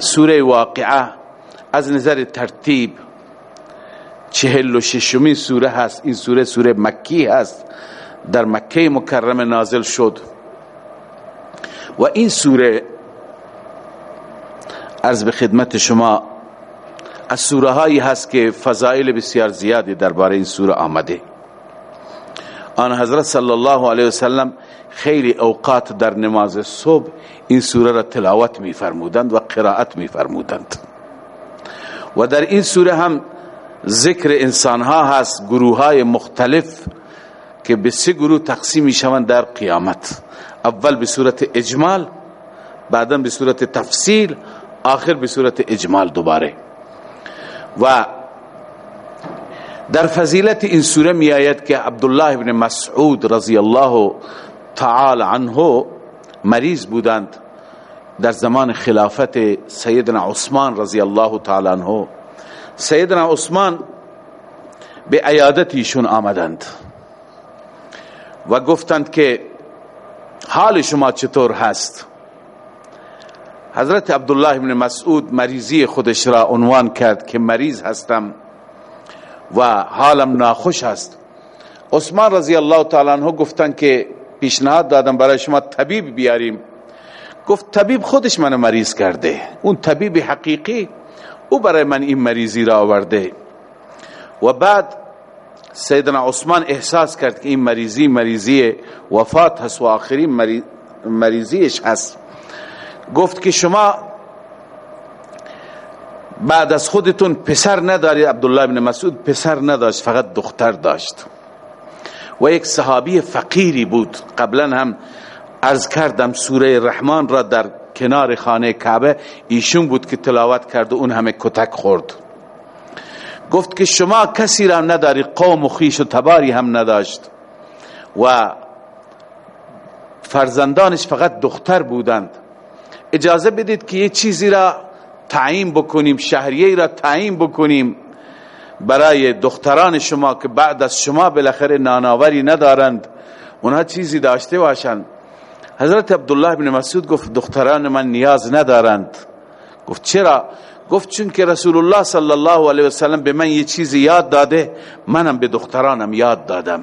سوره واقعه از نظر ترتیب چهل و ششمین سوره هست. این سوره سوره مکی هست. در مکه مکرم نازل شد. و این سوره عرض به خدمت شما از سوره هایی هست که فضائل بسیار زیادی درباره این سوره آمده. آن حضرت صلی الله علیه وسلم خیلی اوقات در نماز صبح این سوره را تلاوت می فرمودند و قرائت می فرمودند و در این سوره هم ذکر انسان ها هست گروه های مختلف که به سه گروه تقسیم می شوند در قیامت. اول به صورت اجمال بعدا به صورت تفصیل آخر به صورت اجمال دوباره. و در فضیلت این سوره می آید که عبدالله ابن مسعود رضی الله تعالی عنه مریض بودند در زمان خلافت سیدنا عثمان رضی الله تعالی عنه. سیدنا عثمان به عیادت ایشون آمدند و گفتند که حال شما چطور هست؟ حضرت عبدالله ابن مسعود مریضی خودش را عنوان کرد که مریض هستم و حالم ناخوش است. عثمان رضی الله تعالی عنہ گفتن که پیشنهاد دادم برای شما طبیب بیاریم. گفت طبیب خودش منو مریض کرده. اون طبیب حقیقی او برای من این مریضی را آورده. و بعد سیدنا عثمان احساس کرد که این مریضی مریضی وفات هست و آخرین مریضیش هست. گفت که شما بعد از خودتون پسر نداری عبدالله ابن مسعود پسر نداشت فقط دختر داشت. و یک صحابی فقیری بود. قبلا هم عرض کردم سوره رحمان را در کنار خانه کعبه. ایشون بود که تلاوت کرد و اون همه کتک خورد. گفت که شما کسی را نداری قوم و خیش و تباری هم نداشت. و فرزندانش فقط دختر بودند. اجازه بدید که یه چیزی را تعیین بکنیم شهریه را تعیین بکنیم. برای دختران شما که بعد از شما بالاخره ناناوری ندارند اونها چیزی داشته باشند. حضرت عبدالله بن مسعود گفت دختران من نیاز ندارند. گفت چرا؟ گفت چون که رسول الله صلی الله علیه وسلم به من یه چیزی یاد داده منم به دخترانم یاد دادم.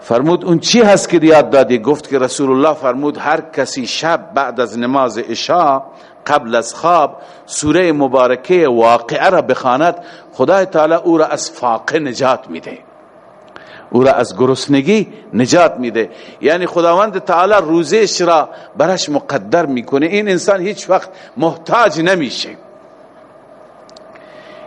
فرمود اون چی هست که یاد دادی؟ گفت که رسول الله فرمود هر کسی شب بعد از نماز عشاء قبل از خواب سوره مبارکه واقعه را بخواند خدای تعالی او را از فاقه نجات میده. او را از گرسنگی نجات میده. یعنی خداوند تعالی روزش را برش مقدر می‌کنه. این انسان هیچ وقت محتاج نمیشه.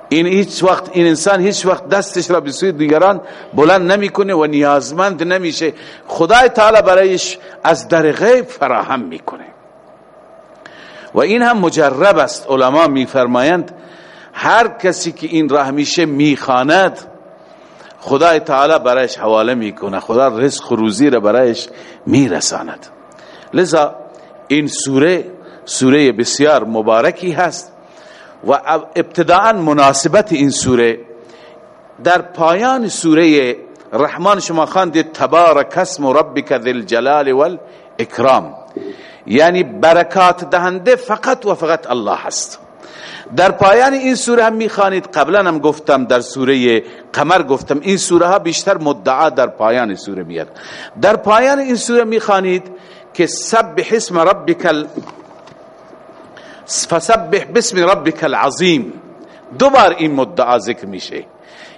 این هیچ وقت این انسان هیچ وقت دستش را به سوی دیگران بلند نمی‌کنه و نیازمند نمیشه. خدای تعالی برایش از در غیب فراهم می‌کنه. و این هم مجرب است. علما میفرمایند هر کسی که این راه میشه می‌خواند خدای تعالی برایش حواله می‌کنه خدا رزق و روزی را برایش میرساند. لذا این سوره سوره بسیار مبارکی هست و ابتداعا مناسبت این سوره. در پایان سوره رحمان شما خواندید تبارک اسم ربک ذی الجلال والاکرام. یعنی برکات دهنده فقط و فقط الله هست. در پایان این سوره هم می‌خوانید. قبلا هم گفتم در سوره قمر گفتم. این سوره ها بیشتر مدعا در پایان سوره میاد. در پایان این سوره می‌خوانید که سبح اسم ربک فسبح بسم ربک العظیم. دوبار این مدعا ذکر میشه.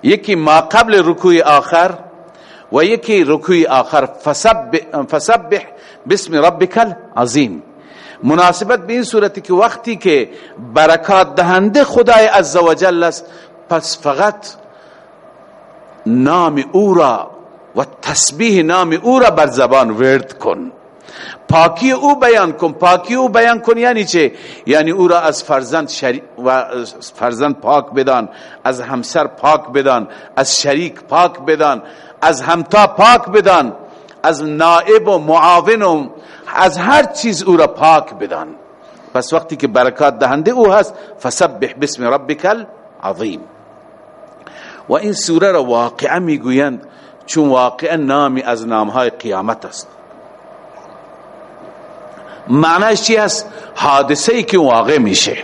یکی ما قبل رکوع آخر و یکی رکوع آخر فسبح بسم ربک العظیم مناسبت به این صورتی که وقتی که برکات دهنده خدای عزوجل است پس فقط نام او را و تسبیح نام او را بر زبان ورد کن. پاکی او بیان کن پاکی او بیان کن یعنی چه؟ یعنی او را از فرزند شری... و فرزند پاک بدان از همسر پاک بدان از شریک پاک بدان از همتا پاک بدان از نائب و معاون و از هر چیز او را پاک بدان. پس وقتی که برکات دهنده او هست فسبح بسم ربک العظیم. و این سوره را واقعا می‌گویند چون واقعا نامی از نامهای قیامت است. معنیش چی هست حادثه ای که واقع میشه.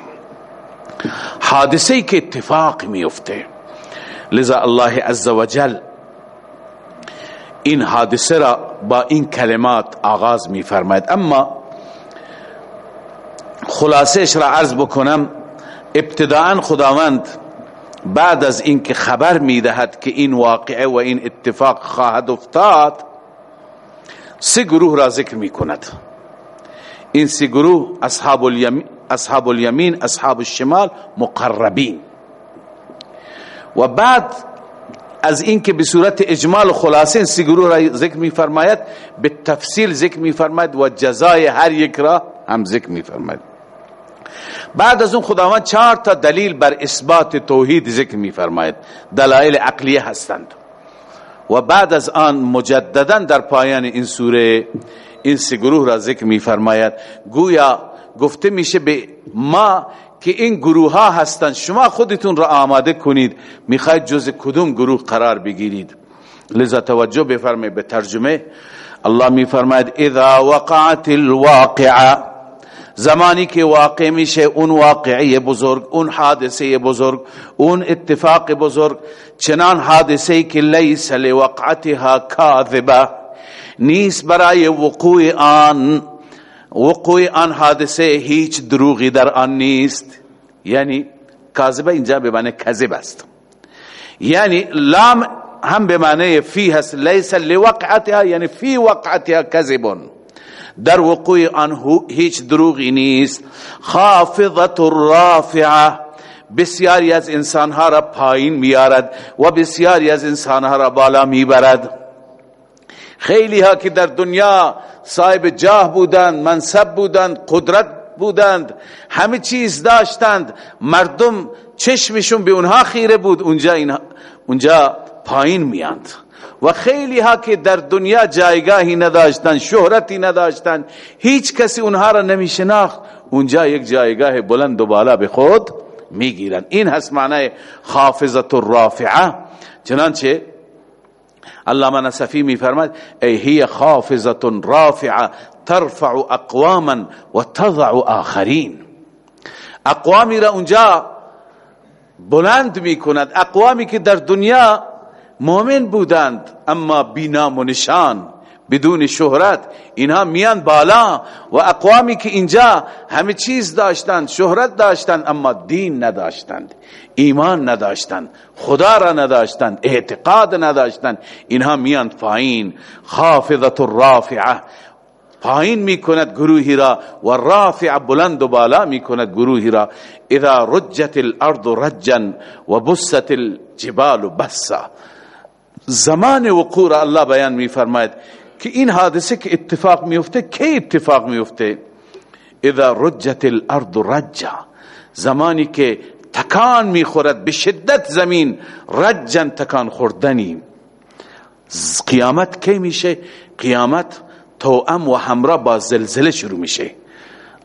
حادثه ای که اتفاق میفته لذا الله عز وجل این حادثه را با این کلمات آغاز میفرماید. اما خلاصش را عرض بکنم ابتداعا خداوند بعد از اینکه خبر می‌دهد که این واقعه و این اتفاق خواهد افتاد سه گروه را ذکر می کند این سه گروه اصحاب الیمین اصحاب الیمین اصحاب الشمال مقربین. و بعد از اینکه به صورت اجمال و خلاصه این سه گروه را ذکر می فرماید به تفصیل ذکر می فرماید و جزای هر یک را هم ذکر می فرماید بعد از اون خداوند چهار تا دلیل بر اثبات توحید ذکر می فرماید دلائل عقلیه هستند. و بعد از آن مجددا در پایان این سوره این سه را ذکر می فرماید گویا گفته میشه به ما که این گروه ها هستند شما خودتون را آماده کنید. می‌خواید جز کدوم گروه قرار بگیرید؟ لذا توجه بفرمایید. به ترجمه الله میفرماید اذا وقعت الواقعه زمانی که واقع میشه اون واقعی بزرگ اون حادثه بزرگ اون اتفاق بزرگ. چنان حادثه که لیس لوقعتها کاذبه نیست برای وقوع آن وقوع آن حادثه هیچ دروغی در آن نیست. یعنی کاذبه اینجا به معنی کذب است. یعنی لام هم به معنی فی هست لیس لوقعتها یعنی فی وقعتها کذبون. در وقوع آن هیچ دروغی نیست. خافضت الرافعه بسیاری از انسانها را پایین میارد و بسیاری از انسانها را بالا می‌برد. خیلی ها که در دنیا صاحب جاه بودند منصب بودند قدرت بودند همه چیز داشتند مردم چشمشون به اونها خیره بود اونجا, اونجا پایین میاند. و خیلی ها که در دنیا جایگاهی نداشتند شهرتی نداشتند هیچ کسی اونها را نمیشناخت اونجا یک جایگاه بلند و بالا به خود می‌گیرند. این هست معنی خافظت الرافعه چنانچه علامه نصفی میفرماید ای هی خافضه رافعه ترفع اقواما و تضع آخرین. اقوامی را اونجا بلند می‌کند. اقوامی که در دنیا مؤمن بودند اما بینام و نشان بدون شهرت. اینها میان بالا و اقوامی که اینجا همه چیز داشتند شهرت داشتند اما دین نداشتند ایمان نداشتند خدا را نداشتند اعتقاد نداشتند. اینها میان پایین. خافضت الرافعه پایین می‌کند گروهی را و رافع بلند و بالا می‌کند گروهی را. اذا رجت الارض رجا و بست الجبال بسا. زمان وقوع را الله بیان میفرماید. که این حادثه که اتفاق میفته کی اتفاق میفته اذا رجت الارض رجا زمانی که تکان می‌خورد به شدت زمین رجا تکان خوردنی قیامت کی میشه قیامت توأم و همراه با زلزله شروع میشه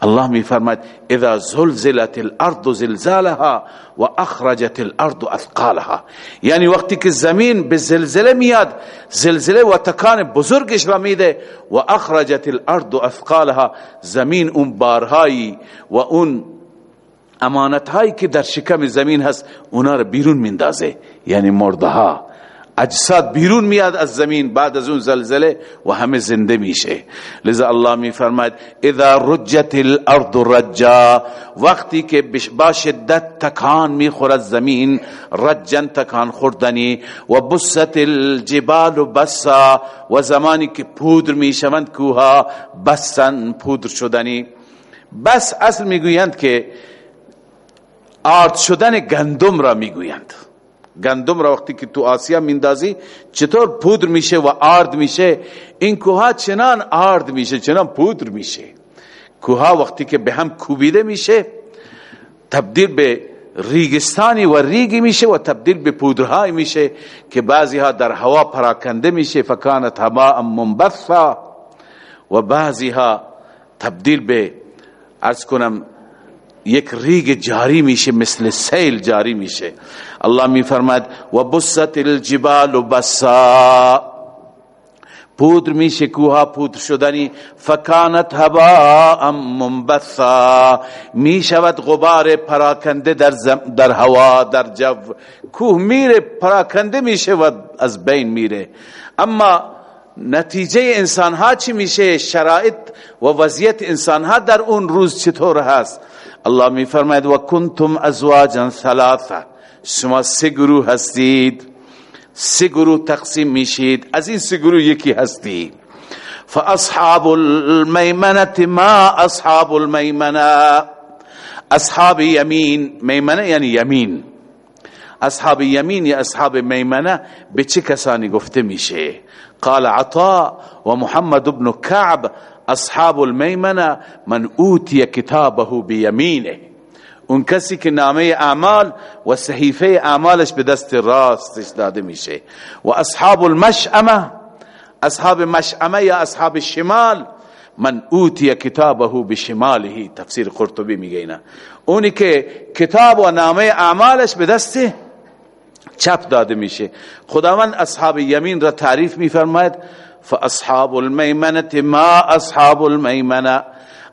الله می فرماید اذا زلزلت الارض زلزالها و اخرجت الارض اثقالها. یعنی وقتی که زمین به زلزله میاد زلزله و تکان بزرگش را میده و اخرجت الارض اثقالها زمین اون بارهایی و اون امانت که در شکم زمین هست اونا رو بیرون میندازه. یعنی مرده اجساد بیرون میاد از زمین بعد از اون زلزله و همه زنده میشه. لذا الله میفرماید اذا رجت الارض رجا. وقتی که با شدت تکان می‌خورد زمین رجن تکان خوردنی. و بست الجبال بسا. و زمانی که پودر می‌شوند کوها بسن پودر شدنی. بس اصل می‌گویند که آرد شدن گندم را می‌گویند. گندم را وقتی که تو آسیا میندازی چطور پودر میشه و آرد میشه؟ این کوها چنان آرد میشه چنان پودر میشه. کوها وقتی که به هم کوبیده میشه تبدیل به ریگستانی و ریگی میشه و تبدیل به پودرهای میشه که بعضی ها در هوا پراکنده میشه. فکانت هوا منبثا. و بعضی ها تبدیل به ارز کنم یک ریگ جاری میشه مثل سیل جاری میشه. الله میفرماد و بست الجبال بسا. پودر میشه کوها پودر شدنی فکانت هوا منبثا. می شود غبار پراکنده در, در هوا در جو. کوه میره پراکنده میشه و از بین میره. اما نتیجه انسان ها چی میشه؟ شرایط و وضعیت انسان ها در اون روز چطور هست؟ الله می فرماید و کنتم ازواجا ثلاثه شما سه گروه هستید. سه گروه تقسیم میشید. از این سه گروه یکی هستی فاصحاب المیمنه ما اصحاب المیمنه اصحاب یمین میمنه یعنی یمین. اصحاب یمین یا اصحاب میمنه به چه کسانی گفته میشه؟ قال عطاء و محمد بن كعب. أصحاب المیمنه من اوتی کتابه بیمینه اون کسی که نامه اعمال و صحیفه اعمالش به دست راستش داده میشه. و اصحاب المشعمه اصحاب مشعمه یا اصحاب شمال من اوتی کتابه بشماله. تفسیر قرطبی میگه اینا. اونی که کتاب و نامه اعمالش به دست چپ داده میشه. خداوند اصحاب یمین را تعریف میفرماید. فاصحاب المیمنه ما اصحاب المیمنه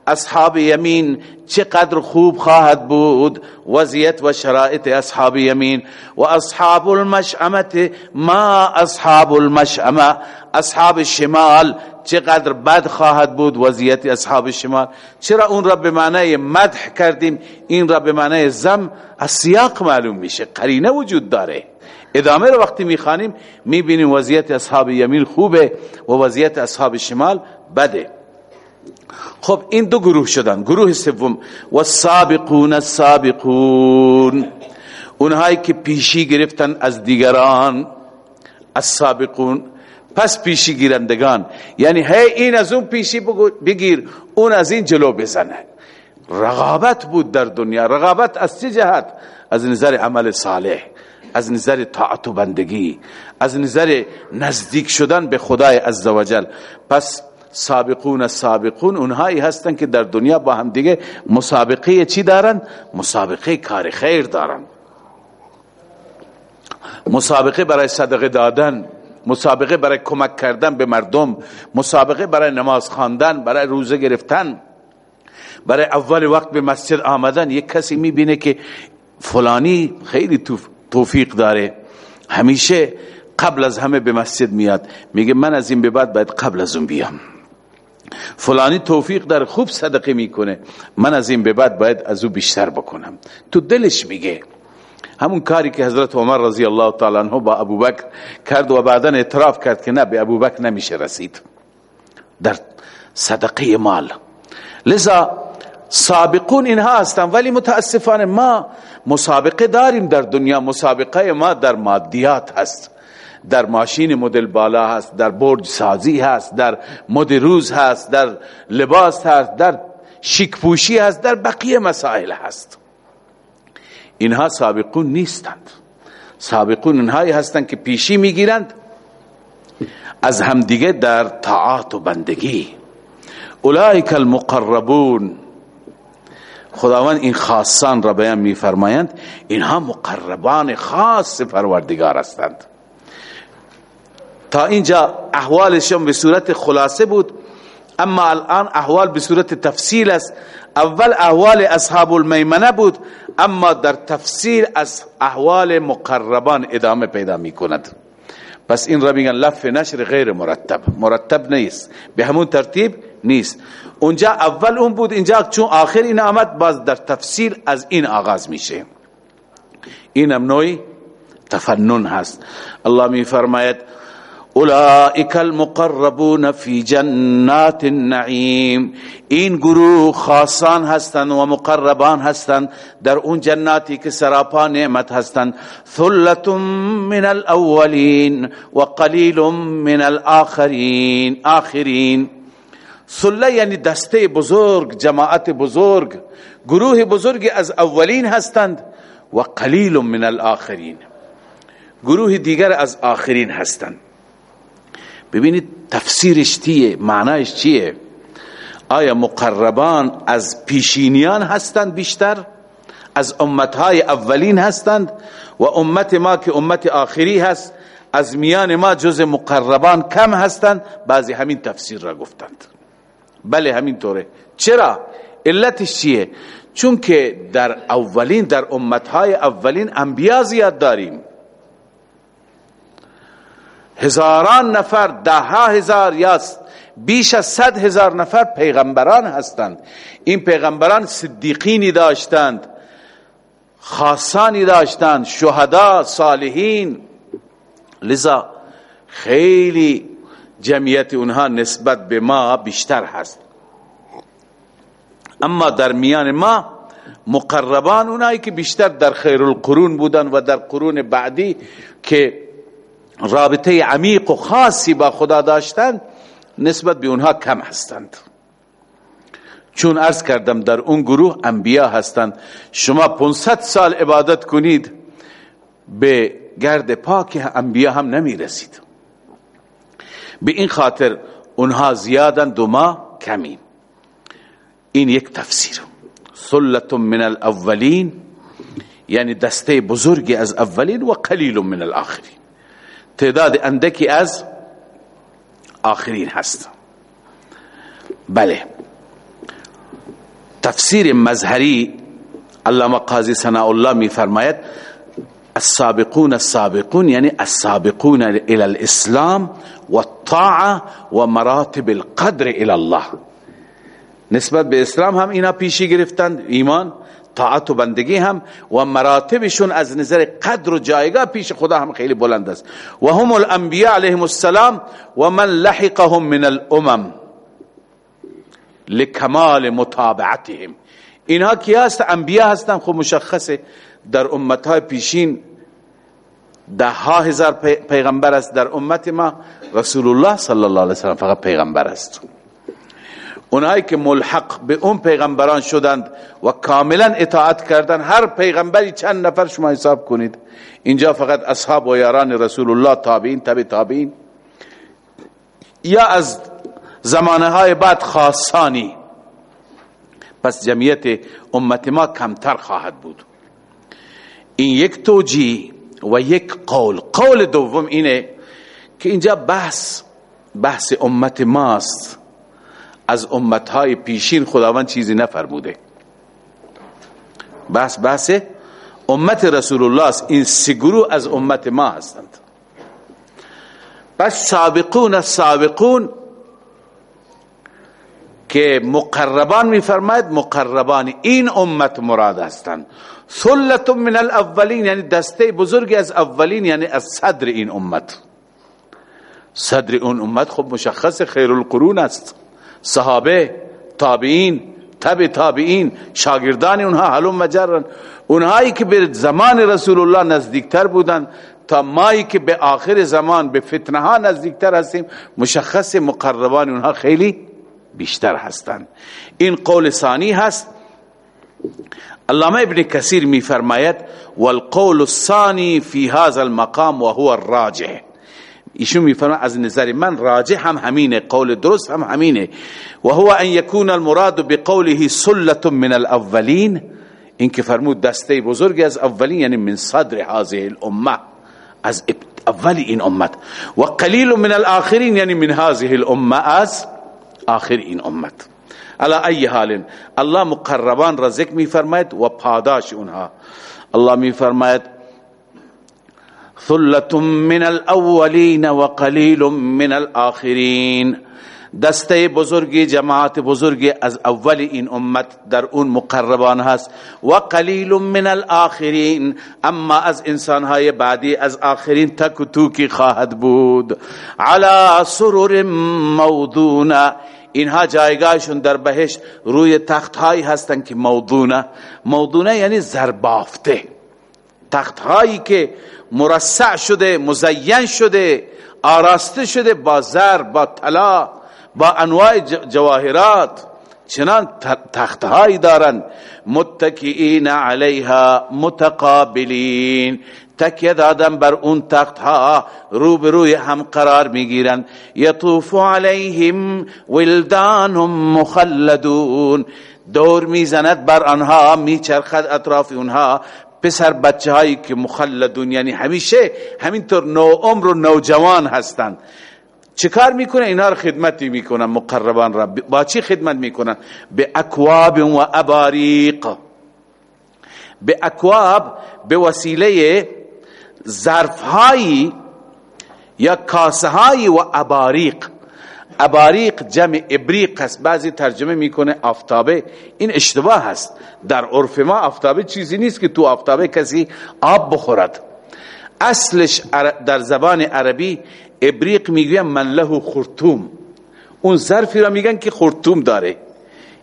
اصحاب یمین چقدر خوب خواهد بود؟ وضعیت و شرایط اصحاب یمین. و اصحاب المشعمت ما اصحاب المشعمه اصحاب شمال چقدر بد خواهد بود؟ وضعیت اصحاب شمال. چرا اون را به معنی مدح کردیم؟ این را به معنی زم از سیاق معلوم میشه. قرینه وجود داره. ادامه رو وقتی می‌خوانیم می‌بینیم وضعیت اصحاب یمین خوبه و وضعیت اصحاب شمال بده. خب این دو گروه شدن. گروه سوم و سابقون السابقون. اونهایی که پیشی گرفتن از دیگران السابقون. پس پیشی گیرندگان. یعنی هی این از اون پیشی بگیر اون از این جلو بزنه. رغابت بود در دنیا. رغابت از چه جهت؟ از نظر عمل صالح. از نظر طاعت و بندگی از نظر نزدیک شدن به خدای عزوجل. پس سابقون سابقون اونهایی هستن که در دنیا با هم دیگه مسابقه چی دارن؟ مسابقه کار خیر دارن. مسابقه برای صدقه دادن مسابقه برای کمک کردن به مردم مسابقه برای نماز خواندن برای روزه گرفتن. برای اول وقت به مسجد آمدن یک کسی می‌بینه که فلانی خیلی توفیق داره. همیشه قبل از همه به مسجد میاد. میگه من از این به بعد باید قبل از اون بیام. فلانی توفیق در خوب صدقه می‌کنه. من از این به بعد باید از او بیشتر بکنم. تو دلش میگه. همون کاری که حضرت عمر رضی الله تعالی عنہ با ابوبکر کرد و بعدا اعتراف کرد که نه به ابوبکر نمیشه رسید. در صدقه مال. لذا سابقون اینها هستن ولی متاسفانه ما مسابقه داریم در دنیا. مسابقه ما در مادیات هست. در ماشین مدل بالا هست در برج سازی هست در مد روز هست در لباس هست در شیک پوشی هست در بقیه مسائل هست. اینها سابقون نیستند. سابقون اینهایی هستند که پیشی می‌گیرند از همدیگه در طاعات و بندگی. اولئک المقربون. خداوند این خاصان را بیان میفرمایند اینها مقربان خاص پروردگار هستند. تا اینجا احوالشون به صورت خلاصه بود اما الان احوال به صورت تفصیل است. اول احوال اصحاب المیمنه بود اما در تفسیر از احوال مقربان ادامه پیدا می کند پس این را میگن لف نشر غیر مرتب. مرتب نیست. به همون ترتیب نیست. اونجا اول اون بود اینجا چون آخر این آمد باز در تفسیر از این آغاز میشه. این هم نوعی تفنن هست. الله می فرماید اولئک المقربون فی جنات النعیم. این گروه خاصان هستند و مقربان هستند. در اون جناتی که سراپا نعمت هستند. ثلت من الاولین و قلیل من الاخرین آخرین. ثله یعنی دسته بزرگ جماعت بزرگ گروه بزرگی از اولین هستند و قلیل من الاخرین. گروه دیگر از آخرین هستند. ببینید تفسیرش چیه معنایش چیه؟ آیا مقربان از پیشینیان هستند بیشتر؟ از امتهای اولین هستند؟ و امت ما که امت آخری هست از میان ما جز مقربان کم هستند؟ بعضی همین تفسیر را گفتند. بله همین طوره چرا؟ علتش چیه؟ چون که در اولین در امتهای اولین انبیا زیاد داریم. هزاران نفر ده هزار یا بیش از صد هزار نفر پیغمبران هستند. این پیغمبران صدیقینی داشتند خاصانی داشتند شهدا صالحین. لذا خیلی جمعیت اونها نسبت به ما بیشتر هست. اما در میان ما مقربان اونایی که بیشتر در خیر القرون بودن و در قرون بعدی که رابطه عمیق و خاصی با خدا داشتند نسبت به اونها کم هستند. چون ارز کردم در اون گروه انبیا هستند. شما 500 سال عبادت کنید به گرد پاک انبیا هم نمی رسید به این خاطر اونها زیادن دو ما کمیم این یک تفسیر. سلت من الاولین یعنی دسته بزرگی از اولین و قلیل من الاخرین. تعداد اندکی از آخرین هست. بله. تفسیر مظهری علامه قاضی ثناء الله می فرماید السابقون السابقون یعنی السابقون الى الاسلام والطاعه ومراتب القدر الى الله. نسبت به اسلام هم اینا پیشی گرفتند ایمان طاعت و بندگی هم و مراتبشون از نظر قدر و جایگاه پیش خدا هم خیلی بلند است. و هم الانبیاء علیهم السلام و من لحقهم من الامم لکمال متابعتهم اینها کی هست؟ انبیا هستن خب مشخصه. در امتهای پیشین ده ها هزار پیغمبر است در امت ما. رسول الله صلی الله علیه وسلم فقط پیغمبر است. اونایی که ملحق به اون پیغمبران شدند و کاملا اطاعت کردن هر پیغمبری چند نفر شما حساب کنید. اینجا فقط اصحاب و یاران رسول الله تابعین تبع تابعین. یا از زمانه های بعد خاصانی. پس جمعیت امت ما کمتر خواهد بود. این یک توجی و یک قول. قول دوم اینه که اینجا بحث بحث امت ماست. از امتهای پیشین خداوند چیزی نفرموده. بحث بحث امت رسول الله است. این سگرو از امت ما هستند. بس سابقون السابقون که مقربان میفرماید مقربان این امت مراد هستند. ثلت من الاولین یعنی دسته بزرگی از اولین یعنی از صدر این امت. صدر اون امت خب مشخص خیر القرون است. صحابه تابعین تبع تابعین شاگردان اونها حلوم مجرن اونهایی که به زمان رسول الله نزدیکتر بودن تا مایی که به آخر زمان به فتنه ها نزدیکتر هستیم مشخص مقربان اونها خیلی بیشتر هستند این قول ثانی هست. علامه ابن کثیر می فرماید والقول الثانی فی هذا المقام وهو الراجح ایشون میفرما از نظر من راجح هم همینه قول درست هم همینه و هو ان یکون المراد بقوله سلة من الاولین این که فرمود دسته بزرگی از اولین یعنی من صدر هذه الامه از اول این امت و قلیل من الاخرین یعنی من هذه الامه از آخر این امت على ای حال. الله مقربان ذکر میفرماید و پاداش اونها. الله میفرماید ثلة من الاولین و قلیل من الاخرین دسته بزرگی جماعت بزرگی از اول این امت در اون مقربان هست. و قلیل من الاخرین اما از انسانهای بعدی از آخرین تک توکی خواهد بود. على سرر موضونه اینها جایگاهشون در بهش روی تخت هایی هستن که موضونه موضونه یعنی زربافته. تخت هایی که مرصع شده مزین شده آراسته شده با زر با طلا با انواع جواهرات. چنان تختهایی دارن. متکئین علیها متقابلین. تکیه دادن بر اون تختها روبروی هم قرار می‌گیرن یطوف علیهم ولدان مخلدون. دور می‌زند بر آنها میچرخد اطراف اونها. پسر بچه هایی که مخلدون یعنی همیشه همینطور نو عمر و نوجوان هستند. چه کار می‌کنه؟ اینا رو خدمتی می‌کنن مقربان را با چی خدمت می‌کنن؟ به اکواب و اباریق. به اکواب به وسیله ظرفهایی یا کاسه های و اباریق. اباریق جمع ابریق است بعضی ترجمه می‌کنه آفتابه. این اشتباه هست. در عرف ما آفتابه چیزی نیست که تو آفتابه کسی آب بخورد. اصلش در زبان عربی ابریق می‌گویم من له خرطوم. اون ظرفی را میگن که خرطوم داره.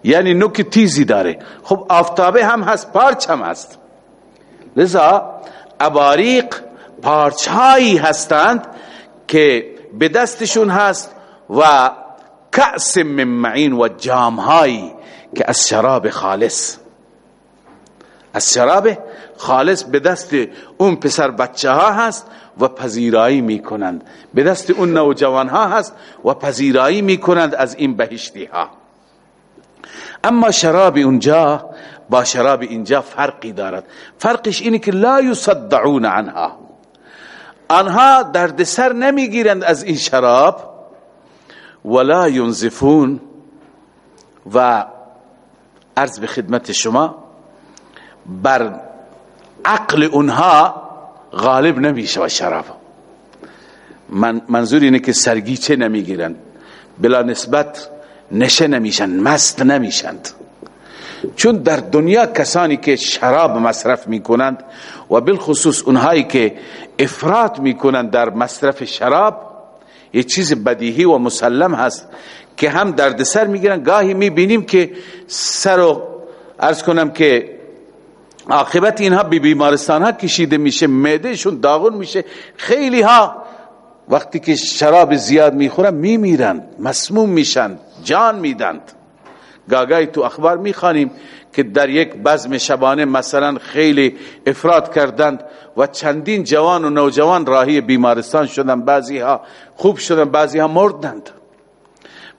یعنی نوک تیزی داره. خب آفتابه هم هست پارچ هم هست. لذا اباریق پارچهایی هستند که به دستشون هست و کأس من و جامهایی که از شراب خالص. از شراب خالص به دست اون پسر بچه ها هست و پذیرایی می کنند به دست اون نوجوان ها هست و پذیرایی می کنند از این بهشتی ها اما شراب اونجا با شراب اینجا فرقی دارد. فرقش اینه که لا یصدعون عنها. آنها دردسر نمی‌گیرند از این شراب. ولا ینزفون. و عرض به خدمت شما بر عقل اونها غالب نمیشه و شراب. من منظور اینه که سرگیچه نمی‌گیرند. بلا نسبت نشه نمیشن مست نمیشند. چون در دنیا کسانی که شراب مصرف می‌کنند و بالخصوص اونهایی که افراط می‌کنند در مصرف شراب یه چیز بدیهی و مسلم هست که هم دردسر می‌گیرن. گاهی می‌بینیم که سر و ارز کنم که عاقبت اینها بی بیمارستان ها کشیده میشه معدهشون داغون میشه. خیلی ها وقتی که شراب زیاد می‌خورن میمیرند مسموم میشن جان میدند گاگای تو اخبار می‌خوانیم که در یک بزم شبانه مثلا خیلی افراد کردند و چندین جوان و نوجوان راهی بیمارستان شدن. بعضی ها خوب شدن بعضی ها مردند.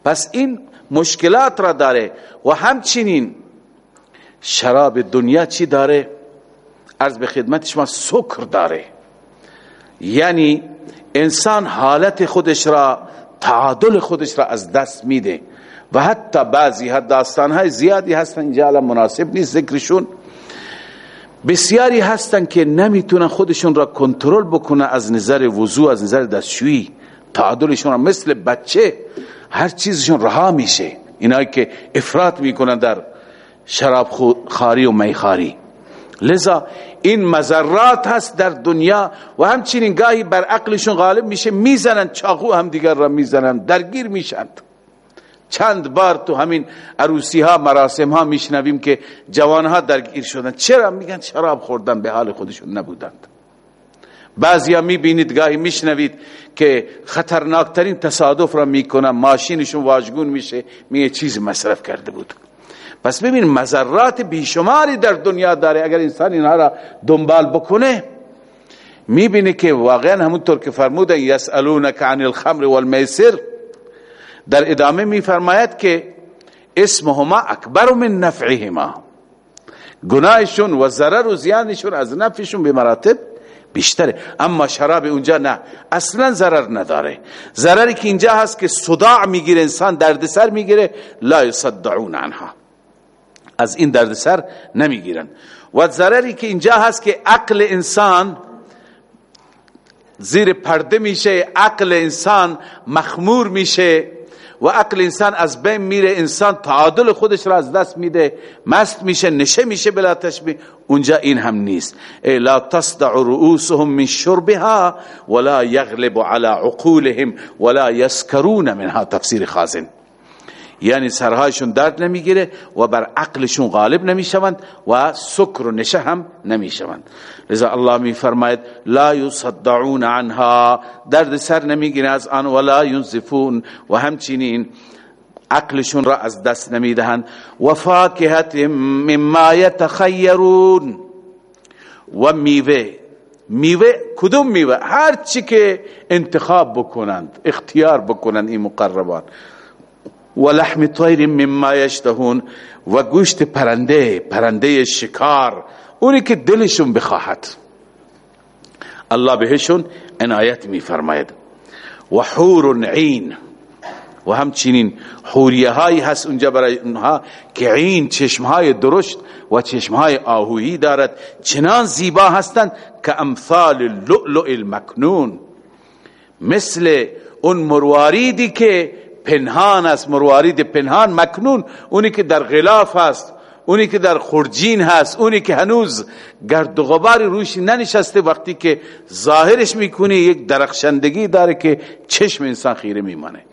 پس این مشکلات را داره و همچنین شراب دنیا چی داره؟ عرض به خدمت شما سکر داره. یعنی انسان حالت خودش را تعادل خودش را از دست میده. و حتی بعضی ها داستان های زیادی هستن اینجا الان مناسب نیست ذکرشون. بسیاری هستن که نمی‌تونن خودشون را کنترل بکنن از نظر وضوع از نظر دستشویی. تعادلشون را مثل بچه هر چیزشون رها میشه. اینایی که افراط می‌کنن در شراب خاری و میخاری لذا این مذرات هست در دنیا و همچنین گاهی بر عقلشون غالب میشه. می‌زنن چاقو هم دیگر را می‌زنن درگیر میشند چند بار تو همین عروسی ها مراسم ها میشنویم که جوان ها درگیر شدن. چرا؟ میگن شراب خوردن به حال خودشون نبودند. بعضی ها می‌بینید گاهی میشنوید که خطرناکترین تصادف را می‌کنن. ماشینشون واژگون میشه میگه چیز مصرف کرده بود. پس ببین مذرات بیشماری در دنیا داره. اگر انسان اینها را دنبال بکنه می‌بینه که واقعا همونطور که فرمودن یسالونک عن الخمر والمیسر در ادامه میفرماید که اسمهما اکبر من نفعهما. گناهشون و ضرر و زیانشون از نفعشون به مراتب بیشتره. اما شراب اونجا نه اصلا ضرر نداره. ضرری که اینجا هست که صداع می‌گیره انسان دردسر می‌گیره لا یصدعون عنها. از این دردسر نمی‌گیرن. و ضرری که اینجا هست که عقل انسان زیر پرده میشه عقل انسان مخمور میشه. و عقل انسان از بین میره انسان تعادل خودش را از دست میده مست میشه نشه میشه بلا تشبیه. اونجا این هم نیست. ای لا تصدع رؤوسهم من شربها ولا يغلب على عقولهم ولا يسكرون منها. تفسیر خازن. یعنی سرهایشون درد نمی‌گیره و بر عقلشون غالب نمی‌شوند و سکر و نشه هم نمی‌شوند. لذا الله میفرماید لا یصدعون عنها. درد سر نمی‌گیره از آن ولا ینزفون. و همچنین عقلشون را از دست نمی‌دهند. و فاکهت مما یتخیرون. و میوه. میوه کدوم میوه؟ هر چی که انتخاب بکنند اختیار بکنند این مقربان. و لحم طیر مما یشتهون و گوشت پرنده پرنده شکار اونی که دلشون بخواهد. الله بهشون عنایت میفرماید. و حور عین. و همچنین حوریه هایی هست اونجا برای اونها که عین چشم های درشت و چشم های آهویی دارد. چنان زیبا هستند که امثال اللؤلؤ المکنون. مثل اون مرواریدی که پنهان است مروارید پنهان. مکنون اونی که در غلاف هست اونی که در خرجین هست اونی که هنوز گرد و غبار روش ننشسته وقتی که ظاهرش می‌کنی یک درخشندگی داره که چشم انسان خیره میمانه.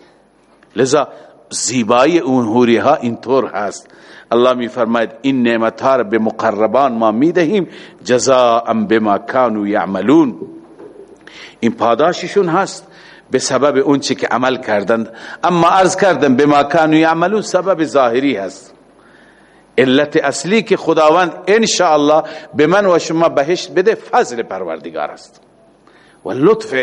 لذا زیبایی اون حوری ها اینطور هست. الله می فرماید این نعمت ها به مقربان ما می‌دهیم جزاء بما كانوا یعملون. این پاداششون هست. به سبب اون چی که عمل کردند. اما عرض کردم بما كانوا یعملون سبب ظاهری هست. علت اصلی که خداوند ان الله به من و شما بهشت بده فضل پروردگار است. و لطف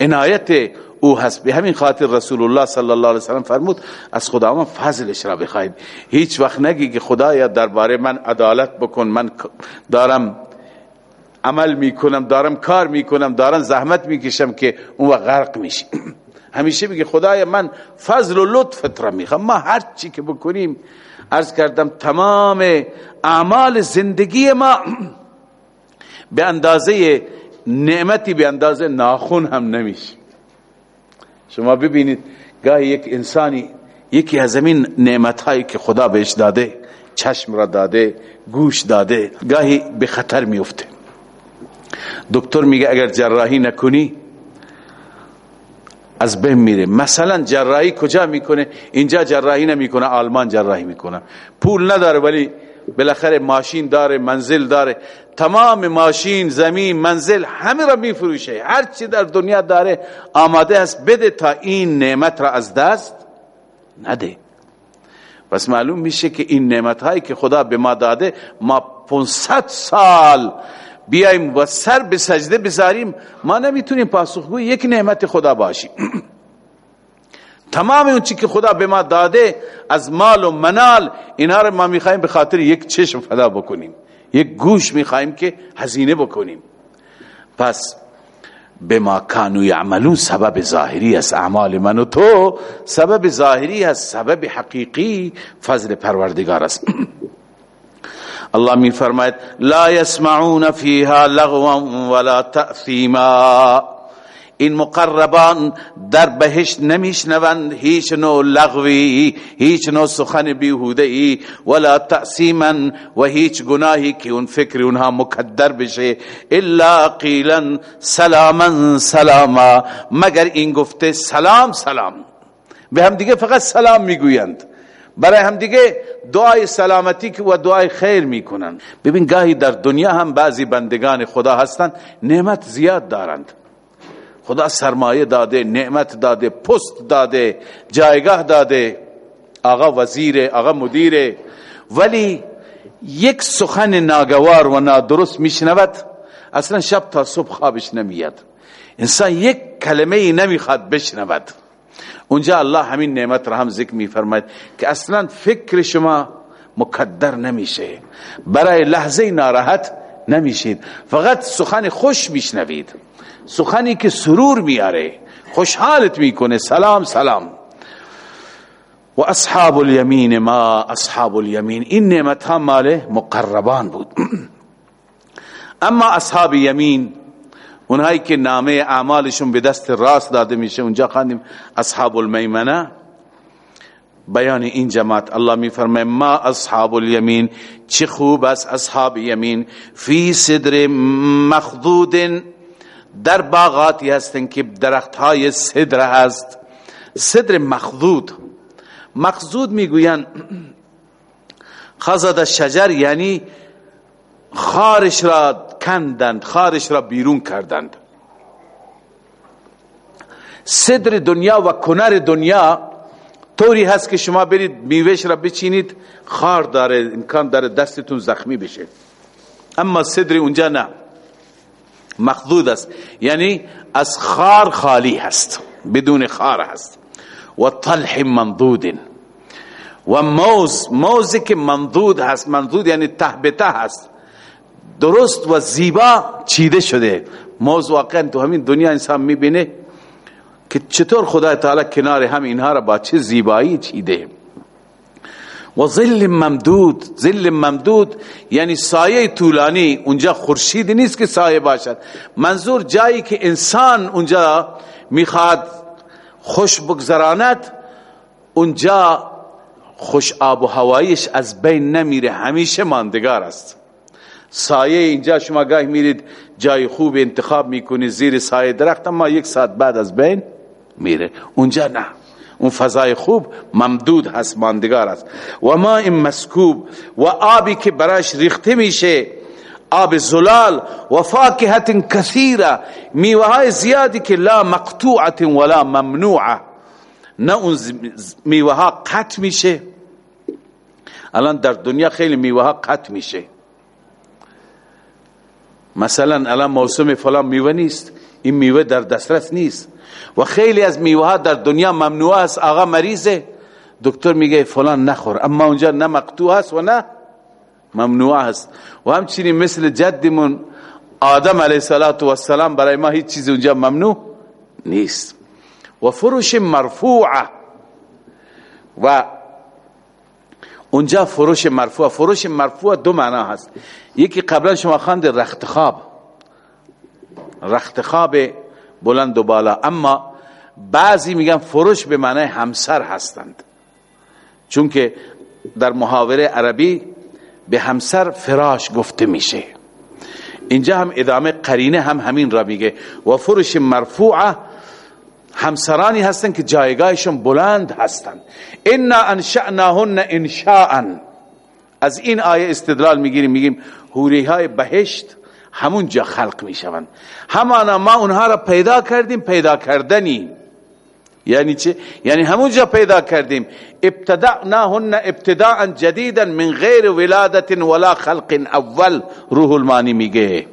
عنایت او هست. به همین خاطر رسول الله صلی الله علیه وسلم فرمود از خداوند فضلش را بخواید هیچ وقت نگی که خدایا درباره من عدالت بکن. من دارم عمل می‌کنم دارم کار می‌کنم دارم زحمت می‌کشم که اون غرق میشی همیشه بگی خدایا من فضل و لطفت را می‌خوام. ما هر چی که بکنیم عرض کردم تمام اعمال زندگی ما به اندازه نعمتی به اندازه ناخون هم نمیشه. شما ببینید گاهی یک انسانی یکی از زمین نعمت هایی که خدا بهش داده چشم را داده گوش داده گاهی به خطر میفته دکتر میگه اگر جراحی نکنی از بین میره. مثلا جراحی کجا می‌کنه؟ اینجا جراحی نمی‌کنه آلمان جراحی می‌کنه. پول نداره ولی بالاخره ماشین داره منزل داره. تمام ماشین زمین منزل همه را میفروشه. هر چی در دنیا داره آماده است بده تا این نعمت را از دست نده. پس معلوم میشه که این نعمت هایی که خدا به ما داده ما 500 سال بیایم و سر به سجده بذاریم. ما نمی‌تونیم پاسخگوی یک نعمت خدا باشیم تمام اون چی که خدا به ما داده از مال و منال اینا رو ما می‌خوایم به خاطر یک چشم فدا بکنیم. یک گوش می‌خوایم که هزینه بکنیم. پس به ما کانو یعملون سبب ظاهری است اعمال من و تو. سبب ظاهری است سبب حقیقی فضل پروردگار است. الله می فرماید لا يسمعون فيها لغوا ولا تأثیما۔ این مقربان در بهشت نمیشنوند هیچ نوع لغوی هیچ نوع سخن بیهوده ای ولا تأسیما و هیچ گناهی که اون فکر اونها مکدر بشه الا قیلا سلاما سلاما مگر این گفته سلام سلام؟ به هم دیگه فقط سلام می‌گویند. برای هم دیگه دعای سلامتی و دعای خیر می‌کنن ببین گاهی در دنیا هم بعضی بندگان خدا هستند نعمت زیاد دارند. خدا سرمایه داده نعمت داده پست داده جایگاه داده. آقا وزیر آقا مدیر. ولی یک سخن ناگوار و نادرست میشنود اصلا شب تا صبح خوابش نمیاد. انسان یک کلمه نمی‌خواد بشنود. اونجا الله همین نعمت را هم ذکر میفرماید که اصلا فکر شما مکدر نمیشه. برای لحظه ناراحت نمیشید. فقط سخن خوش میشنوید. سخنی که سرور میاره خوشحالت می‌کنه. سلام سلام. و اصحاب الیمین ما اصحاب الیمین. این نعمت ها مال مقربان بود. اما اصحاب یمین اونهایی که نامه اعمالشون به دست راست داده میشه اونجا خواندیم اصحاب المیمنه بیان این جماعت الله می ما اصحاب الیمین چه خوب است اصحاب یمین؟ فی صدر مخضود در باغاتی هستن که درخت های صدر هست. صدر مخضود. مخضود می‌گوین خزد شجر یعنی خارش را کندند خارش را بیرون کردند. صدر دنیا و کنر دنیا طوری هست که شما برید میوهش را بچینید خار داره امکان داره دستتون زخمی بشه. اما صدر اونجا نه. مخضود است. یعنی از خار خالی هست بدون خار هست. و طلح منضود و موز موزی که منضود هست منضود یعنی ته هست. درست و زیبا چیده شده. موضوع واقعا تو همین دنیا انسان می‌بینه که چطور خدا تعالی کنار هم اینها را با چه زیبایی چیده. و ظل ممدود ظل ممدود یعنی سایه طولانی اونجا خورشید نیست که سایه باشد. منظور جایی که انسان اونجا می‌خواد خوش بگذراند اونجا خوش آب و هوایش از بین نمیره همیشه ماندگار است. سایه اینجا شما گاهی میرید جای خوب انتخاب می‌کنید زیر سایه درخت اما یک ساعت بعد از بین میره. اونجا نه. اون فضای خوب ممدود هست ماندگار است. و ما این مسکوب و آبی که براش ریخته میشه آب زلال و فاکهت کثیره میوه های زیادی که لا مقطوعت ولا ممنوعه نه اون میوه ها قط میشه. الان در دنیا خیلی میوه ها قط میشه. مثلا الان موسم فلان میوه نیست. این میوه در دسترس نیست. و خیلی از میوه ها در دنیا ممنوع است. آقا مریضه. دکتر میگه فلان نخور. اما اونجا نه مقطوع است و نه ممنوع است و همچنین مثل جدمون آدم علیه السلام برای ما هیچ چیز اونجا ممنوع نیست. و فروش مرفوعه. و اونجا فروش مرفوع. فروش مرفوع دو معنا هست. یکی قبلا شما خواند رختخواب رختخواب بلند و بالا. اما بعضی میگن فروش به معنی همسر هستند. چون که در محاوره عربی به همسر فراش گفته میشه. اینجا هم ادامه قرینه هم همین را میگه. و فروش مرفوعه همسرانی هستند که جایگاهشون بلند هستند انا انشأناهن انشاء از این آیه استدلال می‌گیریم میگیم حوری های بهشت همون جا خلق می‌شوند. همانا ما اونها را پیدا کردیم پیدا کردنی یعنی چه؟ یعنی همون جا پیدا کردیم. ابتدعناهن ابتداء جدیدا من غیر ولادت ولا خلق اول. روح المانی میگه.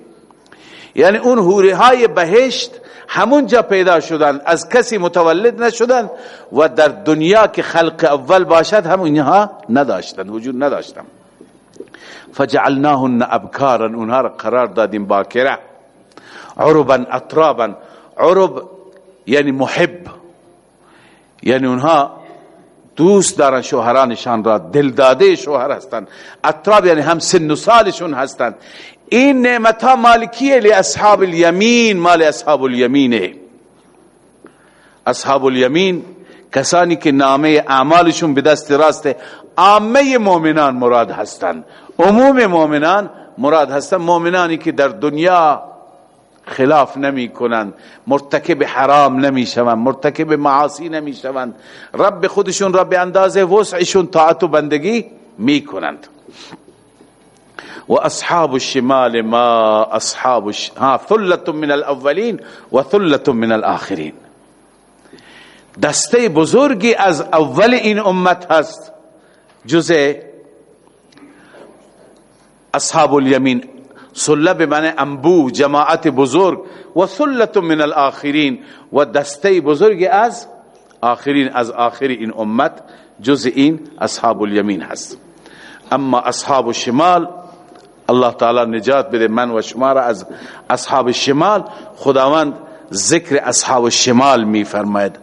یعنی اون حوری های بهشت همون جا پیدا شدن از کسی متولد نشدن و در دنیا که خلق اول باشد هم اینها نداشتن وجود نداشتن. فجعلناهن ابکارا اونها را قرار دادیم باکره عربا اطرابا. عرب یعنی محب. یعنی اونها دوست دارن شوهرانشان را دلداده شوهر هستند اطراب یعنی هم سن و سالشون هستند این نعمت ها مالکیه اصحاب الیمین مال اصحاب الیمینه. اصحاب الیمین کسانی که نامه اعمالشون به دست راست عامه مؤمنان مراد هستند عموم مؤمنان مراد هستند مؤمنانی که در دنیا خلاف نمی کنند مرتکب حرام نمی شوند مرتکب معاصی نمی شوند رب خودشون را به اندازه وسعشون طاعت و بندگی می کنند و اصحاب الشمال ما أصحاب الش... ها ثلت من الاولین و ثلت من الاخرین دسته بزرگی از اول این امت هست. جز اصحاب الیمین. سله به معنی انبو جماعت بزرگ. و من الآخرین. و دسته از آخرین از آخر این امت. جز این اصحاب الیمین هست. اما اصحاب الشمال الله تعالی نجات بده. من و شما را از اصحاب الشمال خداوند ذکر اصحاب الشمال می فرماید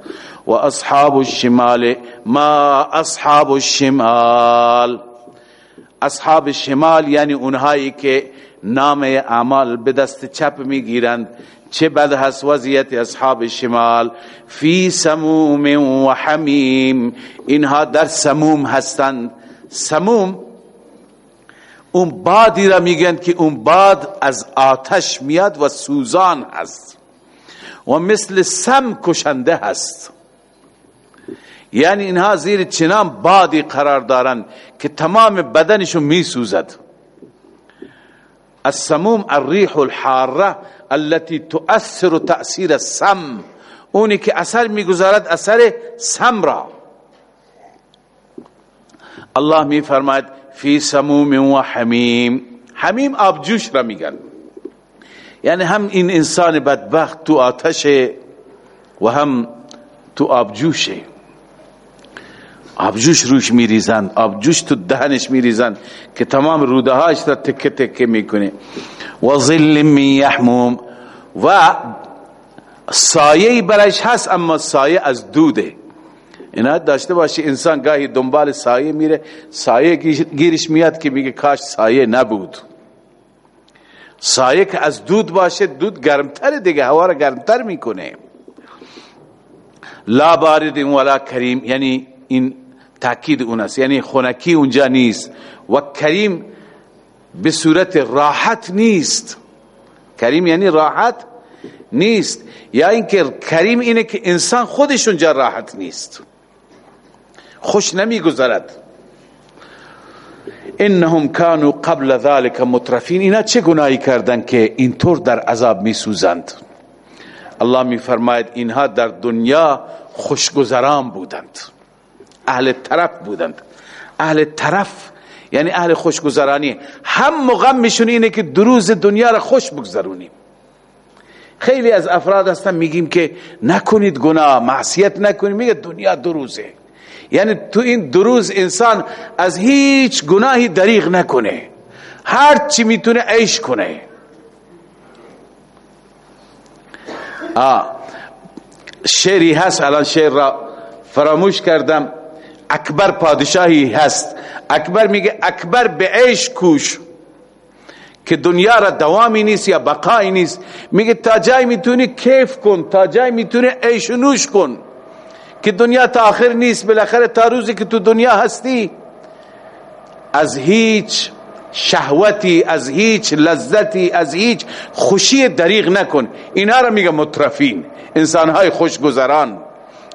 و اصحاب الشمال ما اصحاب الشمال اصحاب الشمال یعنی اونهایی که نام اعمال به دست چپ می‌گیرند. چه بد هست وضعیت اصحاب شمال. فی سموم و حمیم. اینها در سموم هستند. سموم اون بادی را میگن که اون باد از آتش میاد و سوزان هست. و مثل سم کشنده هست. یعنی اینها زیر چنان بادی قرار دارند که تمام بدنشون میسوزد. السموم الريح الحاره التي تؤثر تأثیر السم اونی که اثر می‌گذارد اثر سم را. الله می فرماید فی سموم و حمیم. حمیم آبجوش را میگن. یعنی هم این انسان بدبخت تو آتشه و هم تو آبجوشه آبجوش روش میریزند آبجوش تو دهنش میریزند که تمام روده هاش را تکه تکه می‌کنه. و ظل من یحموم. و سایه برش هست اما سایه از دوده. اینا داشته باشی انسان گاهی دنبال سایه میره. سایه گیرش میاد که میگه کاش سایه نبود. سایه که از دود باشه دود گرمتر دیگه هوا را گرمتر می‌کنه. لا بارد ولا کریم یعنی این تاکید اون است یعنی خونکی اونجا نیست. و کریم به صورت راحت نیست. کریم یعنی راحت نیست. یا اینکه کریم اینه که انسان خودش اونجا راحت نیست. خوش نمی گذرد انهم كانوا قبل ذلك مترفین. اینا چه گناهی کردن که اینطور در عذاب می سوزند الله می فرماید اینها در دنیا خوشگذران بودند. اهل طرف بودند. اهل طرف یعنی اهل خوشگذرانی. هم مغمشون اینه که دروز دنیا را خوش بگذرونیم خیلی از افراد هستن میگیم که نکنید گناه معصیت نکنید. میگه دنیا دروزه. یعنی تو این دروز انسان از هیچ گناهی دریغ نکنه. هر چی می‌تونه عیش کنه. آه شعری هست الان شعر را فراموش کردم. اکبر پادشاهی هست. اکبر میگه اکبر به عیش کوش که دنیا را دوامی نیست یا بقایی نیست. میگه تا جای می‌تونی کیف کن تا جای می‌تونی عیش نوش کن. که دنیا تا آخر نیست بالاخره تا روزی که تو دنیا هستی از هیچ شهوتی از هیچ لذتی از هیچ خوشی دریغ نکن. اینا را میگه مترفین انسانهای خوشگذران.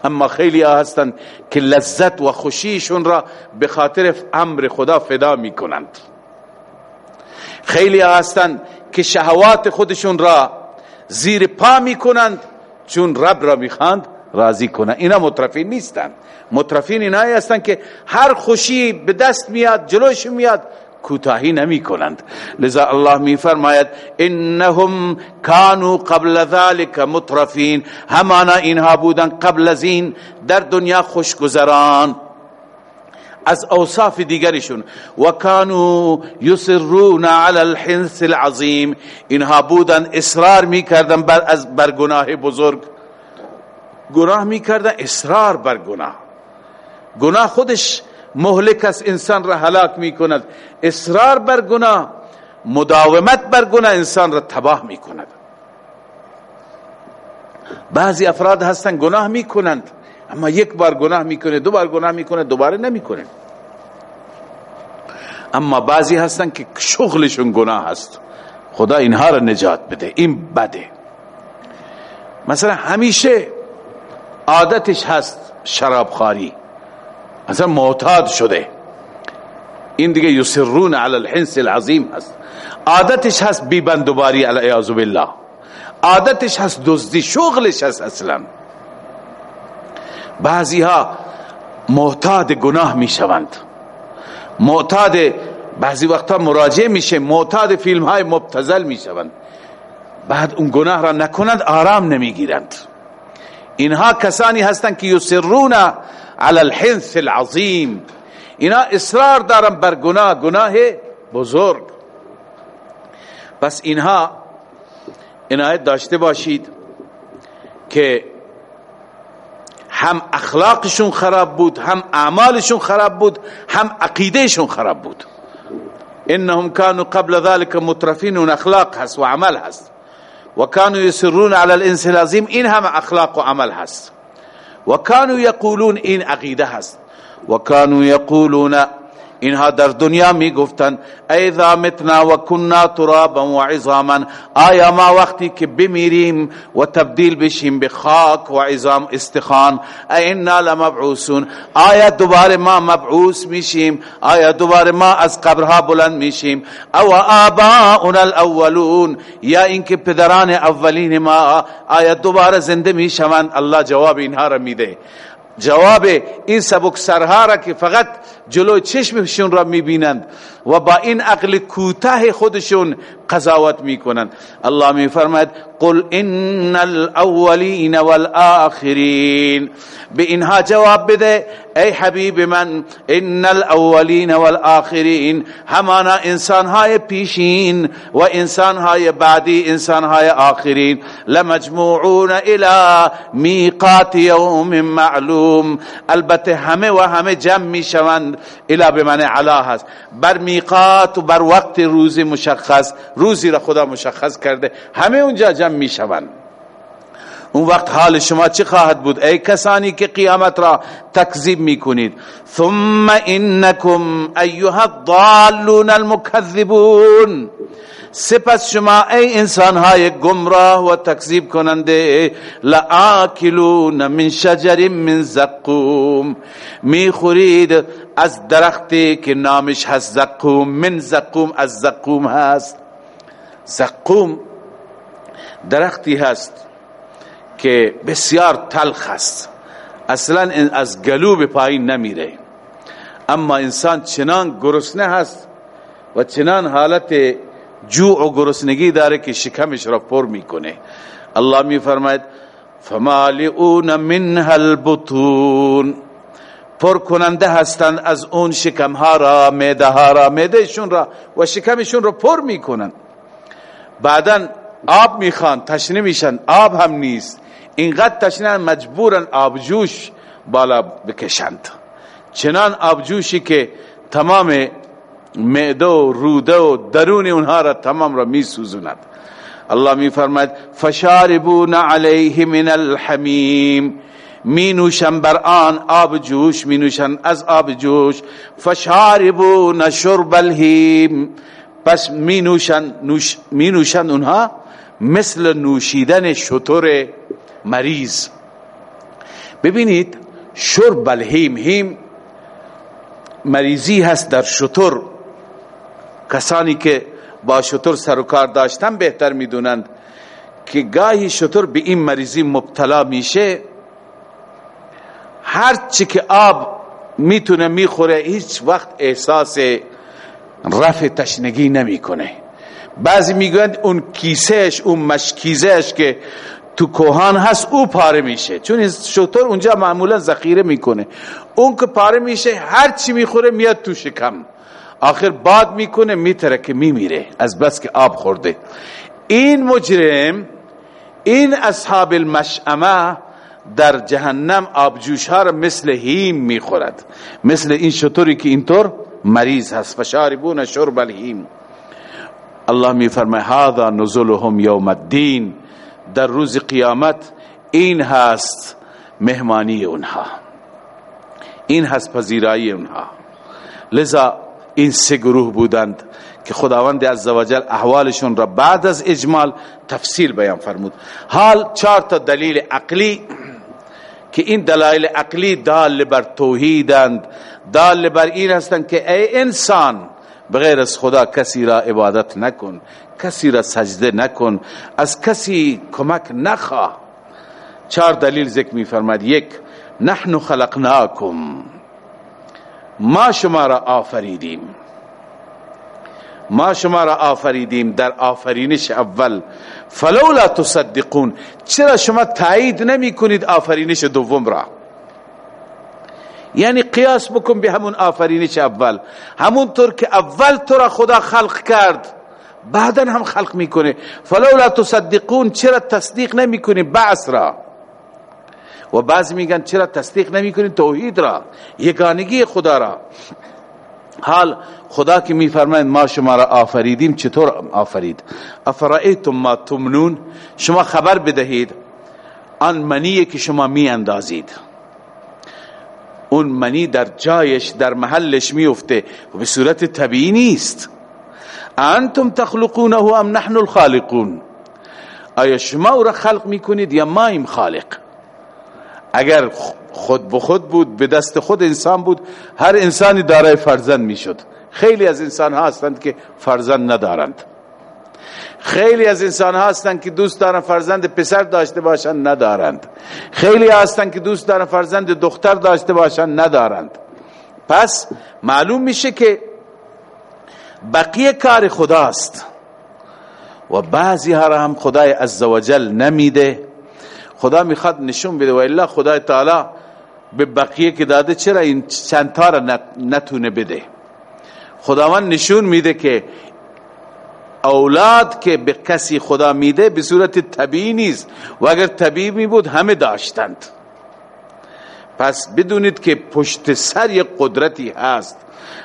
اما خیلی ها هستند که لذت و خوشیشون را به خاطر امر خدا فدا می‌کنند. خیلی ها هستند که شهوات خودشون را زیر پا می‌کنند چون رب را می‌خواند. راضی کنند اینا مترفین نیستند مترفین اینایی هستند که هر خوشی به دست میاد جلوش میاد کوتاهی نمی کنند لذا الله می فرماید انهم کانوا قبل ذلك مترفین. همانا اینها بودن قبل از این در دنیا خوشگذران. از اوصاف دیگرشون و کانوا یسرون علی الحنث العظیم. اینها بودن اصرار می‌کردن بر از بر گناه بزرگ. گناه می‌کردن اصرار بر گناه. گناه خودش مهلک است انسان را هلاک می کند اصرار بر گناه مداومت بر گناه انسان را تباه می کند بعضی افراد هستن گناه می کنند اما یک بار گناه می‌کنه دو بار گناه می‌کنه دوباره نمی‌کنه. اما بعضی هستن که شغلشون گناه هست خدا اینها را نجات بده این بده. مثلا همیشه عادتش هست شرابخواری. اصلا معتاد شده. این دیگه یسرون علی الحنس العظیم هست. عادتش هست بی بندوباری علی اعاذ بالله. عادتش هست دزدی شغلش هست اصلا. بعضی ها معتاد گناه می شوند معتاد بعضی وقتا مراجعه میشه معتاد فیلم های مبتزل می شوند بعد اون گناه را نکنند آرام نمی‌گیرند. اینها کسانی هستند که یسرون على الحنث العظیم اینا اصرار دارن بر گناه گناه بزرگ. پس اینها عنایت داشته باشید که هم اخلاقشون خراب بود هم اعمالشون خراب بود هم عقیدهشون خراب بود. انهم كانوا قبل ذلك مترفين و اخلاق هست و عمل هست. و كانوا يسرون على الإنس العظیم این هم أخلاق و عمل هست. و کانو یقولون این عقیده هست. و کانو یقولون اینها در دنیا می گفتن ایذا متنا و کننا ترابا و عظاما. آیا ما وقتی که بمیریم و تبدیل بشیم به خاک و عظام استخان اینا لمبعوثون. آیا دوباره ما مبعوث میشیم؟ آیا دوباره ما از قبرها بلند میشیم؟ او آباؤنا الاولون. یا اینکه پدران اولین ما آیا دوباره زنده می‌شوند؟ الله جواب اینها را میده. جواب این سبک سرها را که فقط جلو چشمشون را می‌بینند و با این عقل کوتاه خودشون قضاوت می‌کنن. الله میفرماید قل ان الاولین والآخرین. به اینها جواب بده ای حبیب من ان الاولین والآخرین. همانا انسان های پیشین و انسان های بعدی انسان های آخرین. لمجموعون الى میقات یوم معلوم. البته همه و همه جمع می‌شوند الى بمعنی علا هست. بر میقات و بر وقت روز مشخص روزی را خدا مشخص کرده همه اونجا جمع می‌شوند. اون وقت حال شما چی خواهد بود؟ ای کسانی که قیامت را تکذیب می‌کنید. ثم انکم ایها الضالون المکذبون. سپس شما ای انسان های گمراه و تکذیب کننده لآکلون من شجر من زقوم. می‌خورید از درختی که نامش هست زقوم من زقوم از زقوم هست. زقوم درختی هست که بسیار تلخ است. اصلا از گلو به پایین نمیره. اما انسان چنان گرسنه هست و چنان حالت جوع و گرسنگی داره که شکمش را پر می‌کنه. الله میفرماید فمالئون منها البطون. پر کننده هستند از اون شکم ها را میده ها را میدهشون را و شکمشون را پر می‌کنن. بعدا آب می‌خوان تشنه میشن آب هم نیست. اینقدر تشنه مجبورن آبجوش بالا بکشند. چنان آبجوشی که تمام معده و روده و درون اونها را تمام را می سوزند الله می فرماید فشاربون علیه من الحمیم. می نوشن بر آن آب جوش می نوشن از آب جوش فشاربون شرب الهیم. پس می نوشن, نوش می نوشن اونها مثل نوشیدن شطور مریض. ببینید شرب الهیم هیم مریضی هست در شطور. کسانی که با شطور سر و کار داشتن بهتر می‌دونند که گاهی شطور به این مریضی مبتلا میشه. هر چی که آب می‌تونه می‌خوره هیچ وقت احساس رفع تشنگی نمی‌کنه. بعضی می‌گویند اون کیسهش اون مشکیزهش که تو کوهان هست او پاره میشه. چون شطور اونجا معمولا ذخیره می‌کنه. اون که پاره میشه هر چی می‌خوره میاد تو شکم. آخر باد می‌کنه میترکه میمیره. از بس که آب خورده. این مجرم این اصحاب المشعمه در جهنم آبجوش ها مثل هیم می‌خورد. مثل این شطوری که اینطور مریض هست. فشاربون شرب الهیم. الله میفرمه هذا نزلهم یوم الدین. در روز قیامت این هست مهمانی اونها. این هست پذیرایی اونها. لذا این سه گروه بودند که خداوند عزوجل احوالشون را بعد از اجمال تفصیل بیان فرمود. حال چهار تا دلیل عقلی که این دلایل عقلی دال بر توحیدند دال بر این هستند که ای انسان بغیر از خدا کسی را عبادت نکن کسی را سجده نکن از کسی کمک نخواه. چهار دلیل ذکر می یک نحن خلقناکم. ما شما را آفریدیم. ما شما را آفریدیم در آفرینش اول. فلولا تصدقون. چرا شما تایید نمی کنید آفرینش دوم را؟ یعنی قیاس بکن به همون آفرینش اول. همونطور که اول تو را خدا خلق کرد بعدا هم خلق می‌کنه. فلولا تصدقون چرا تصدیق نمی‌کنی بعث را؟ و بعض میگن چرا تصدیق نمی‌کنی توحید را یگانگی خدا را. حال خدا که میفرماید ما شما را آفریدیم چطور آفرید؟ افرائیتم ما تمنون؟ شما خبر بدهید آن منی که شما می اندازید اون منی در جایش در محلش میفته و به صورت طبیعی نیست. انتم تخلقونه ام نحن الخالقون؟ آیا شما او را خلق می‌کنید یا ما ایم خالق؟ اگر خود به خود بود به دست خود انسان بود هر انسانی دارای فرزند می‌شد. خیلی از انسان ها هستند که فرزند ندارند. خیلی از انسان ها هستند که دوست دارن فرزند پسر داشته باشند ندارند. خیلی هستند که دوست دارن فرزند دختر داشته باشند ندارند. پس معلوم میشه که بقیه کار خداست. و بعضی ها را هم خدای عزوجل نمیده. خدا می‌خواد نشون بده و الا خدای تعالی به بقیه که داده چرا این چند تا را نتونه بده؟ خداوند نشون میده که اولاد که به کسی خدا میده به صورت طبیعی نیست و اگر طبیعی می بود همه داشتند. پس بدونید که پشت سر یک قدرتی هست.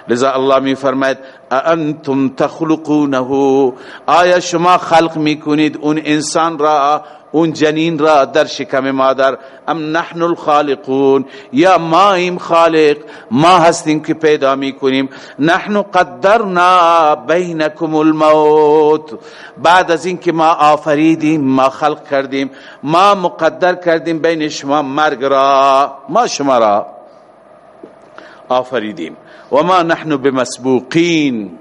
لذا الله می فرماید انتم تخلقونه؟ آیا شما خلق می‌کنید اون انسان را اون جنین را در شکم مادر؟ ام نحن الخالقون. یا ما ایم خالق. ما هستیم که پیدا می کنیم نحن قدرنا بینکم الموت. بعد از اینکه ما آفریدیم ما خلق کردیم. ما مقدر کردیم بین شما مرگ را. ما شما را. آفریدیم. و ما نحن بمسبوقین.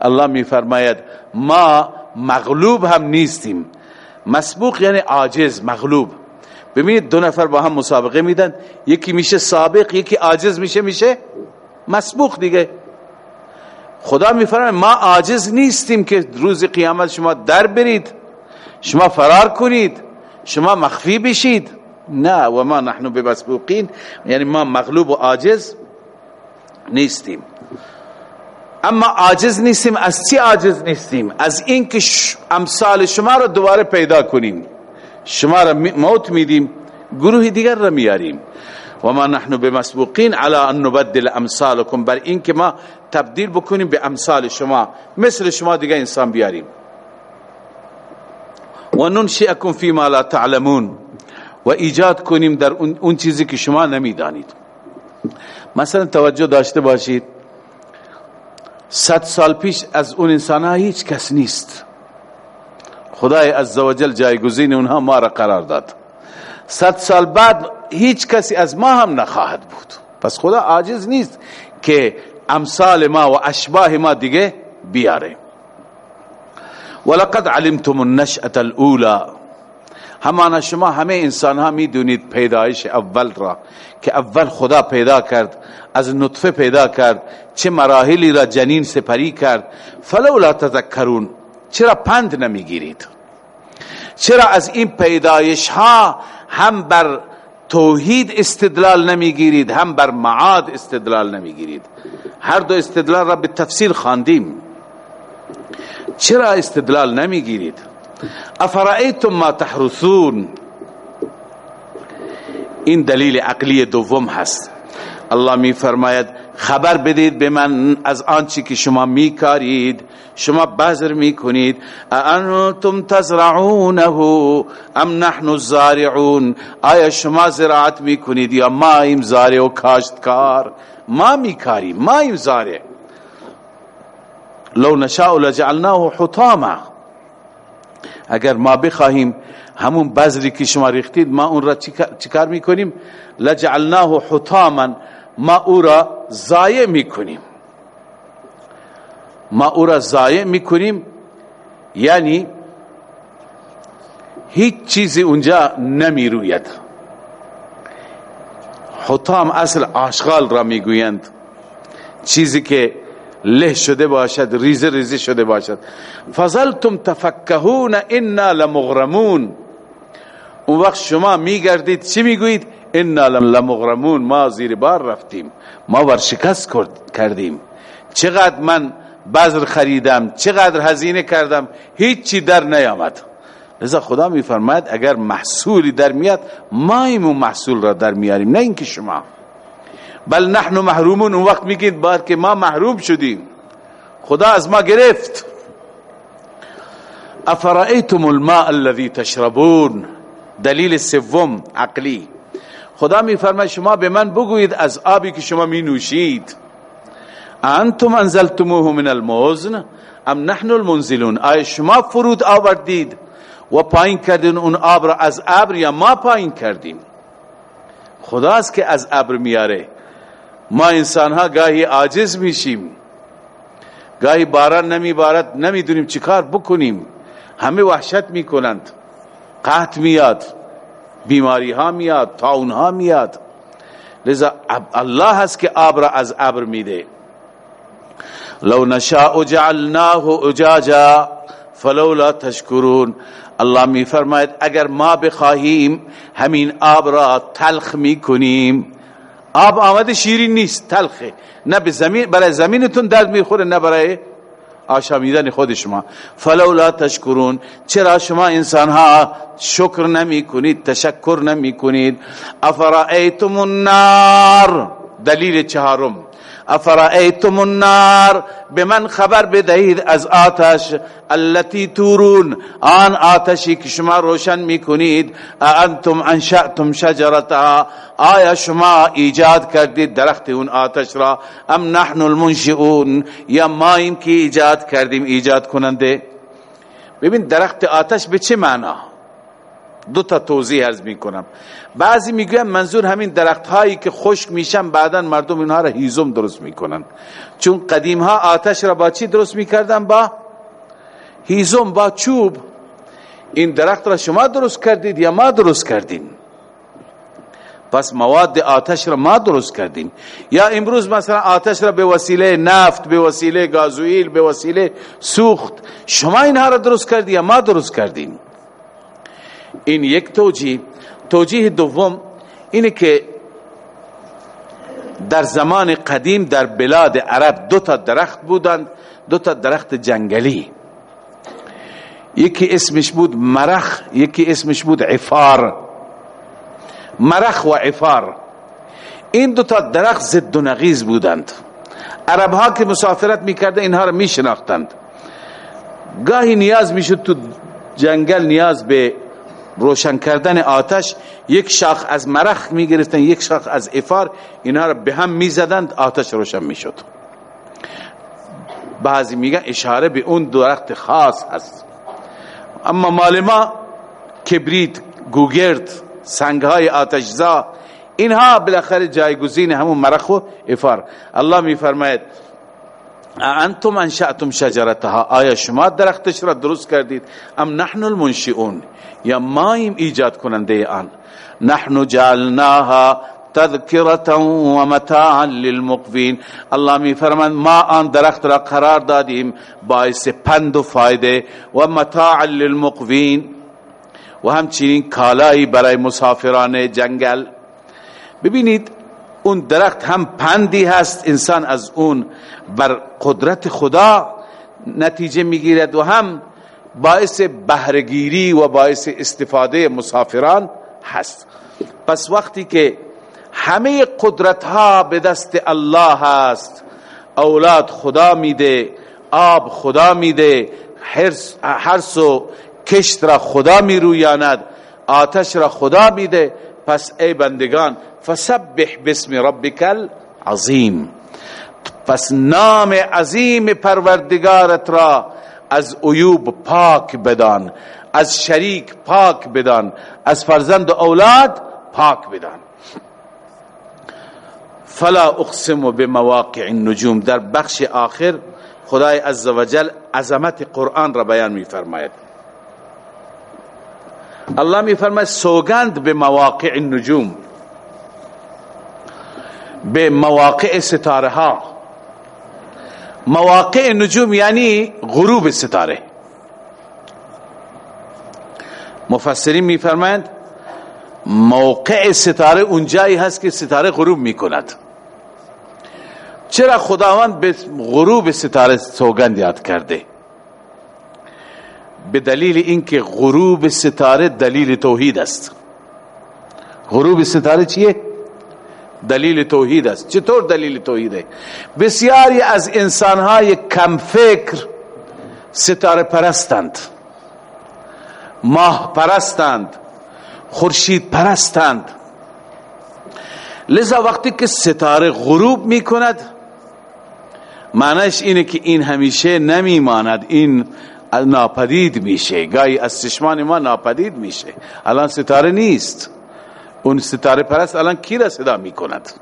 الله می فرماید ما مغلوب هم نیستیم. مسبوق یعنی عاجز مغلوب. ببینید دو نفر با هم مسابقه میدن. یکی میشه سابق یکی عاجز میشه میشه مسبوق دیگه. خدا میفرمه ما عاجز نیستیم که روز قیامت شما در برید شما فرار کنید شما مخفی بشید. نه و ما نحن بمسبوقین. یعنی ما مغلوب و عاجز نیستیم. اما عاجز نیستیم. از چی عاجز نیستیم؟ از اینکه امثال شما را دوباره پیدا کنیم. شما را موت میدیم. گروه دیگر را میاریم. و ما نحن بمسبوقین على ان نبدل امثالکم. بر اینکه ما تبدیل بکنیم به امثال شما. مثل شما دیگه انسان بیاریم. و ننشئکم فی ما لا تعلمون. و ایجاد کنیم در اون چیزی که شما نمی‌دانید. مثلا توجه داشته باشید. صد سال پیش از اون انسان هیچ کس نیست. خدای عزوجل جایگزین اونها ما را قرار داد. صد سال بعد هیچ کسی از ما هم نخواهد بود. پس خدا عاجز نیست که امثال ما و اشباه ما دیگه بیاره ولقد علمتم النشأة الاولى همانا شما همه انسان ها می‌دونید پیدایش اول را که اول خدا پیدا کرد از نطفه پیدا کرد چه مراحلی را جنین سپری کرد. فلولا تذکرون چرا پند نمی‌گیرید؟ چرا از این پیدایش ها هم بر توحید استدلال نمی‌گیرید هم بر معاد استدلال نمی‌گیرید؟ هر دو استدلال را به تفصیل خواندیم. چرا استدلال نمی‌گیرید؟ افرائیتم ما تحرثون؟ این دلیل عقلی دوم هست. الله می فرماید خبر بدید به من از آنچه که شما میکارید. شما بذر می‌کنید. انتم تزرعونه ام نحن الزارعون؟ آیا شما زراعت می‌کنید یا ما ایم زارع و کاشتکار؟ ما میکاریم ما ایم زارع. لو نشاء لجعلناه حطاما. اگر ما بخواهیم همون بذری که شما ریختید ما اون را چیکار می‌کنیم؟ لجعلناه حطاما ما او را ضایع می‌کنیم. ما او را ضایع می‌کنیم یعنی هیچ چیزی اونجا نمی‌روید. حطام اصل آشغال را می‌گویند. چیزی که له شده باشد ریزه ریزه شده باشد. فضلتم تفکهون انا لمغرمون. اون وقت شما میگردید چی می‌گویید انا لمغرمون ما زیر بار رفتیم. ما ورشکست کردیم. چقدر من بذر خریدم چقدر هزینه کردم هیچی در نیامد. لذا خدا میفرماید اگر محصولی در میاد ما محصول را در میاریم نه اینکه شما. بل نحن محرومون. اون وقت میگید بار که ما محروم شدیم. خدا از ما گرفت. افرائیتم الماء الذي تشربون؟ دلیل سوم عقلی. خدا میفرماید شما به من بگویید از آبی که شما می نوشید انتم انزلتموه من الموزن ام نحن المنزلون؟ آیا شما فرود آوردید و پایین کردین اون آب را از ابر یا ما پایین کردیم؟ خداست که از ابر میاره. ما انسان ها گاهی عاجز میشیم. گاهی باران نمی بارد نمی‌دونیم چیکار بکنیم. همه وحشت می‌کنند. قحط میاد بیماری ها میاد تاون ها میاد. لذا الله هست که آب را از ابر میده. لو نشاء جعلناه اجاجا فلولا تشکرون. الله می فرماید اگر ما بخواهیم همین آب را تلخ می کنیم آب آمده شیرین نیست تلخه. نه به زمین برای زمینتون درد می‌خوره نه برای آشامیدن خود شما. فلولا تشکرون. چرا شما انسان ها شکر نمی کنید تشکر نمی کنید افرائیتم النار. دلیل چهارم. افرائیتم النار؟ به من خبر بدهید از آتش التي تورون. آن آتشی که شما روشن می‌کنید انتم انشأتم شجرتها آیا شما ایجاد کردید درخت اون آتش را؟ ام نحن المنشئون. یا ما این که ایجاد کردیم ایجاد کننده؟ ببین درخت آتش به چه معنا؟ دو تا توضیح عرض می کنم بعضی می‌گوین منظور همین درخت هایی که خشک میشن بعدا مردم اینها را هیزم درست می‌کنن چون قدیم ها آتش را با چی درست می‌کردن؟ با هیزم با چوب. این درخت را شما درست کردید یا ما درست کردیم؟ پس مواد آتش را ما درست کردیم. یا امروز مثلا آتش را به وسیله نفت به وسیله گازوئیل به وسیله سوخت شما اینها را درست کردید یا ما درست کردیم؟ این یک توجیه. توجیه دوم اینه که در زمان قدیم در بلاد عرب دو تا درخت بودند دو تا درخت جنگلی. یکی اسمش بود مرخ یکی اسمش بود عفار. مرخ و عفار. این دو تا درخت زد و نقیز بودند. عرب ها که مسافرت می‌کرده اینها را میشناختند. گاهی نیاز می‌شد تو جنگل نیاز به روشن کردن آتش یک شاخ از مرخ می گرفتن یک شاخ از افار اینا را به هم می زدند آتش روشن می شد بعضی میگن اشاره به اون درخت خاص هست اما مال ما کبریت گوگرد سنگ های آتشزا اینها بالاخره جایگزین همون مرخ و افار. الله می فرماید انتم انشأتم شجرتها؟ آیا شما درختش را درست کردید؟ ام نحن المنشئون؟ یا مایم ایجاد کننده آن؟ نحن جعلناها تذکرتا و متاعا للمقوین. الله می ما آن درخت را قرار دادیم باعث پند و فایده و متاعا للمقوین. و همچنین کالایی برای مسافران جنگل. ببینید اون درخت هم پندی هست انسان از اون بر قدرت خدا نتیجه می‌گیرد و هم باعث بهرگیری و باعث استفاده مسافران هست. پس وقتی که همه قدرت ها به دست الله هست اولاد خدا میده آب خدا میده حرس و کشت را خدا میرویاند آتش را خدا میده پس ای بندگان فسبح بسم ربک العظیم. پس نام عظیم پروردگارت را از عیوب پاک بدان از شریک پاک بدان از فرزند و اولاد پاک بدان. فلا اقسم بمواقع النجوم. در بخش آخر خدای عزوجل عظمت قرآن را بیان می فرماید الله می فرماید سوگند به مواقع النجوم به مواقع ستاره ها مواقع نجوم یعنی غروب ستاره. مفسرین میفرمایند موقع ستاره اونجایی هست که ستاره غروب می‌کند. چرا خداوند به غروب ستاره سوگند یاد کرده؟ به دلیل اینکه غروب ستاره دلیل توحید است. غروب ستاره چیه? دلیل توحید است. چطور دلیل توحیده؟ بسیاری از انسانهای کم فکر ستاره پرستند. ماه پرستند. خورشید پرستند. لذا وقتی که ستاره غروب می کند معنیش اینه که این همیشه نمی ماند این ناپدید میشه. گاهی از چشمان ما ناپدید میشه. الان ستاره نیست. اون ستاره پرست الان کی را صدا می کند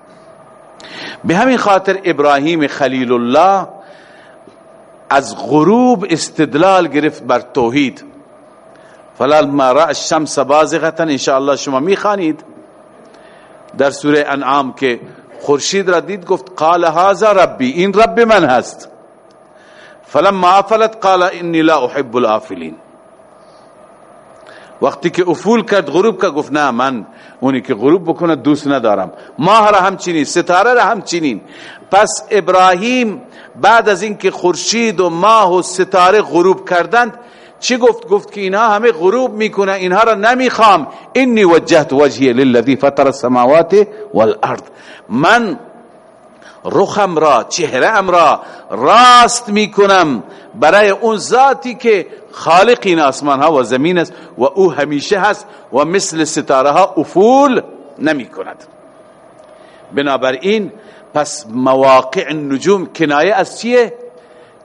به همین خاطر ابراهیم خلیل الله از غروب استدلال گرفت بر توحید. فلما را الشمس بازغتا انشاءالله شما می‌خوانید. در سوره انعام که خورشید را دید گفت قال هذا ربی این رب من هست. فلما أفلت قال انی لا أحب الافلین وقتی که افول کرد غروب که گفت نه من اونی که غروب بکنه دوست ندارم. ماه را همچنین ستاره را همچنین. پس ابراهیم بعد از اینکه خورشید و ماه و ستاره غروب کردند چی گفت؟ گفت که اینها همه غروب میکنه اینها را نمیخوام. انی وجهت وجهی للذی فطر السماوات والارض. من رخم را چهره را راست می‌کنم برای اون ذاتی که خالق این آسمان ها و زمین است و او همیشه هست و مثل ستاره ها افول نمی کند بنابراین پس مواقع النجوم کنایه از چیه؟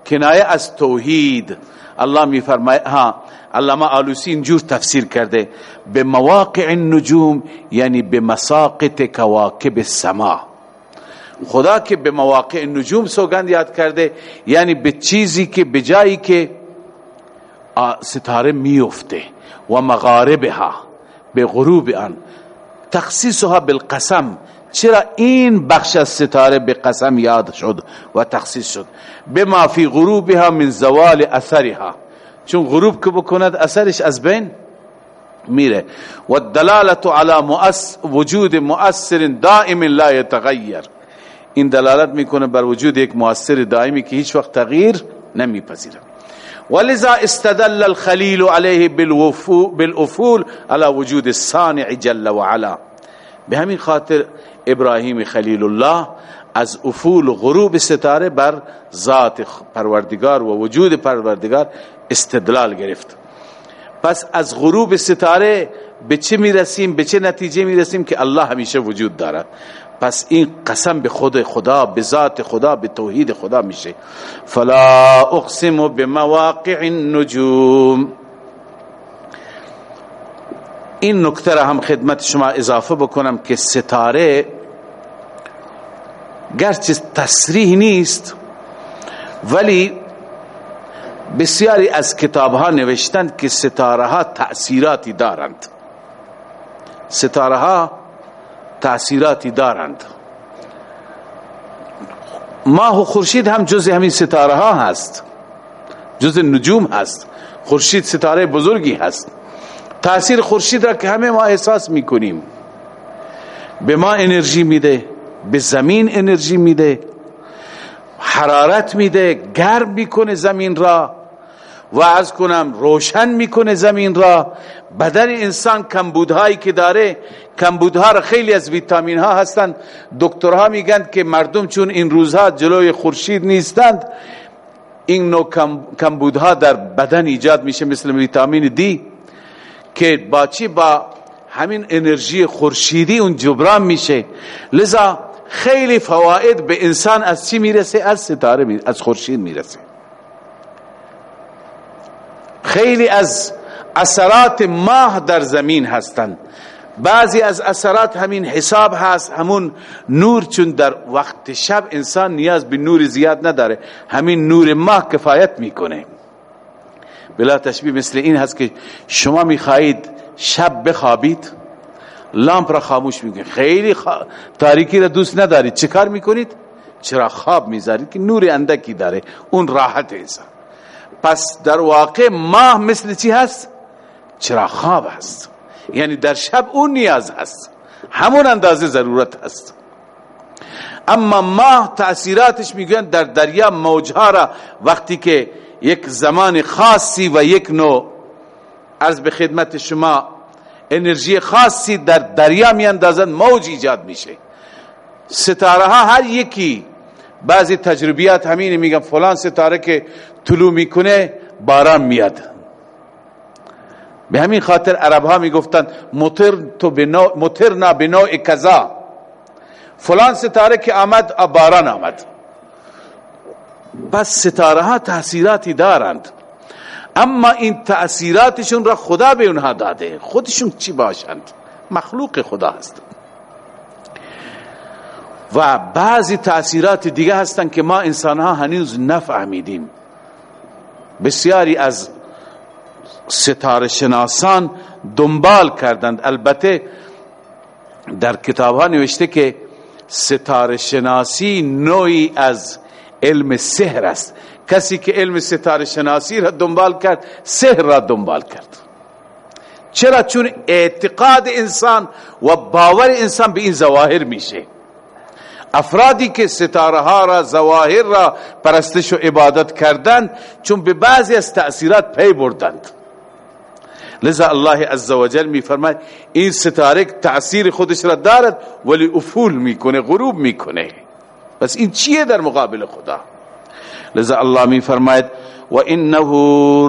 کنایه از توحید. الله می فرماید ها علامه آلوسی اینجور تفسیر کرده به مواقع النجوم یعنی به مساقط کواکب السما خدا که به مواقع نجوم سوگند یاد کرده یعنی به چیزی که به جایی که ستاره میفته و مغاربها به غروب آن. تخصیصها بالقسم. چرا این بخش از ستاره به قسم یاد شد و تخصیص شد؟ بما فی غروبها من زوال اثرها. چون غروب که بکند اثرش از بین میره. و دلالت علی وجود مؤثر دائم لا يتغیر. این دلالت می‌کنه بر وجود یک مؤثر دائمی که هیچ وقت تغییر نمیپذیره. ولذا استدل الخلیل علیه بالافول على وجود الصانع جل وعلا به همین خاطر ابراهیم خلیل الله از افول غروب ستاره بر ذات پروردگار و وجود پروردگار استدلال گرفت. پس از غروب ستاره به چه می‌رسیم؟ به چه نتیجه می‌رسیم که الله همیشه وجود دارد. پس این قسم به خود خدا به ذات خدا به توحید خدا میشه. فلا اقسم بمواقع النجوم. این نکته را هم خدمت شما اضافه بکنم که ستاره گرچه تصریح نیست ولی بسیاری از کتاب ها نوشتند که ستاره ها تأثیراتی دارند. ستاره ها تأثیراتی دارند. ماه و خورشید هم جز همین ستاره ها هست. جز نجوم هست. خورشید ستاره بزرگی هست. تاثیر خورشید را که همه ما احساس می‌کنیم. به ما انرژی میده به زمین انرژی میده حرارت میده گرم می‌کنه زمین را. و از کنم روشن می‌کنه زمین را. بدن انسان کمبودهایی که داره کمبودها را خیلی از ویتامین ها هستند. دکترها میگن که مردم چون این روزها جلوی خورشید نیستند این نوع کمبودها در بدن ایجاد میشه مثل ویتامین دی که با چی؟ با همین انرژی خورشیدی اون جبران میشه. لذا خیلی فواید به انسان از چی می‌رسه؟ از ستاره می‌رسه از خورشید می‌رسه. خیلی از اثرات ماه در زمین هستند. بعضی از اثرات همین حساب هست همون نور چون در وقت شب انسان نیاز به نور زیاد نداره. همین نور ماه کفایت می‌کنه. بلا تشبیه مثل این هست که شما می‌خواهید شب بخوابید لامپ را خاموش می‌کنید. خیلی تاریکی را دوست ندارید. چه می‌کنید؟ چرا خواب می‌ذارید؟ که نور اندکی داره. اون راحت انسان. پس در واقع ماه مثل چی هست؟ چرا خواب هست. یعنی در شب اون نیاز هست. همون اندازه ضرورت هست. اما ماه تأثیراتش میگن در دریا موجها را. وقتی که یک زمان خاصی و یک نوع. از به خدمت شما انرژی خاصی در دریا میاندازند موج ایجاد میشه. ستاره ها هر یکی بعضی تجربیات همین میگن فلان ستاره که طلوع می‌کنه باران میاد. به همین خاطر عرب ها می‌گفتن مطر تو مطرنا به نوع کذا. فلان ستاره که آمد باران آمد. بس ستاره ها تاثیراتی دارند. اما این تأثیراتشون را خدا به اونها داده. خودشون چی باشند؟ مخلوق خدا هست. و بعضی تأثیرات دیگه هستند که ما انسان ها هنوز نفهمیدیم. بسیاری از ستاره شناسان دنبال کردند. البته در کتاب ها نوشته که ستاره شناسی نوعی از علم سحر است. کسی که علم ستاره شناسی را دنبال کرد سحر را دنبال کرد. چرا؟ چون اعتقاد انسان و باور انسان به این ظواهر میشه. افرادی که ستاره ها را ظواهر را پرستش و عبادت کردند چون به بعضی از تأثیرات پی بردند. لذا الله عزوجل می فرماید این ستاره تأثیر خودش را دارد ولی افول می‌کنه غروب می‌کنه. بس این چیه در مقابل خدا؟ لذا الله می فرماید و انه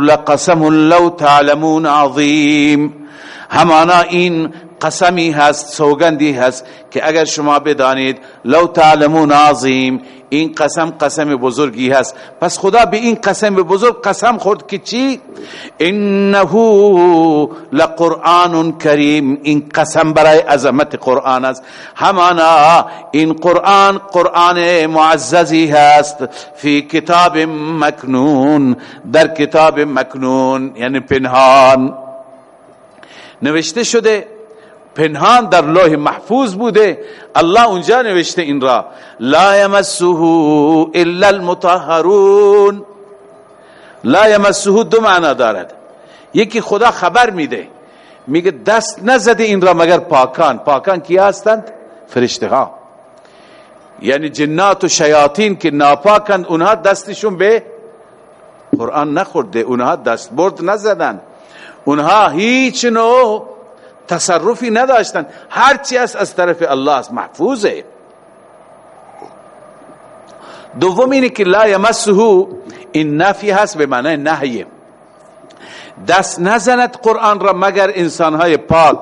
لقسم لو تعلمون عظیم. همانا این قسمی هست سوگندی هست که اگر شما بدانید لو تعلمون عظیم این قسم قسم بزرگی هست. پس خدا به این قسم بزرگ قسم خورد که چی؟ انه لقرآن کریم. این قسم برای عظمت قرآن است. همانا این قرآن قرآن معززی هست. فی کتاب مکنون در کتاب مکنون یعنی پنهان. نوشته شده پنهان در لوح محفوظ بوده. الله اونجا نوشته این را. لا یمسه الا المطهرون. لا یمسه دو معنا دارد. یکی خدا خبر میده. میگه دست نزده این را مگر پاکان. پاکان کی هستند؟ فرشته ها یعنی جنات و شیاطین که ناپاکند اونها دستشون به قرآن نخورده. اونها دست برد نزدن. اونها هیچ نوع تصرفی نداشتن. هرچی است از طرف الله است محفوظه. دوم اینه که لا یمسه این نفی هست به معنی نهیه. دست نزند قرآن را مگر انسانهای پاک.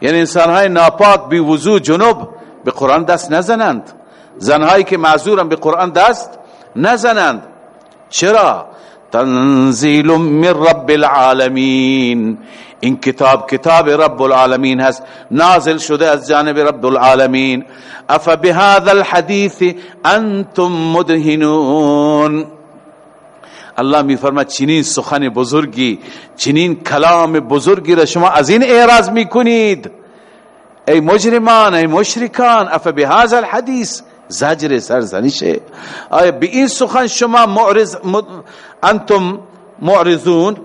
یعنی انسانهای ناپاک بی وضوع جنوب به قرآن دست نزنند. زنهایی که معذورن به قرآن دست نزنند. چرا؟ تنزیل من رب العالمین. این کتاب کتاب رب العالمین هست. نازل شده از جانب رب العالمین اف بهذا الحديث انتم مدهنون. الله می فرماید چنین سخن بزرگی چنین کلام بزرگی را شما از این اعراض می کنید ای مجرمان ای مشرکان اف بهذا الحديث زجر سرزنیشه آیا به این سخن شما معرض انتم معرضون؟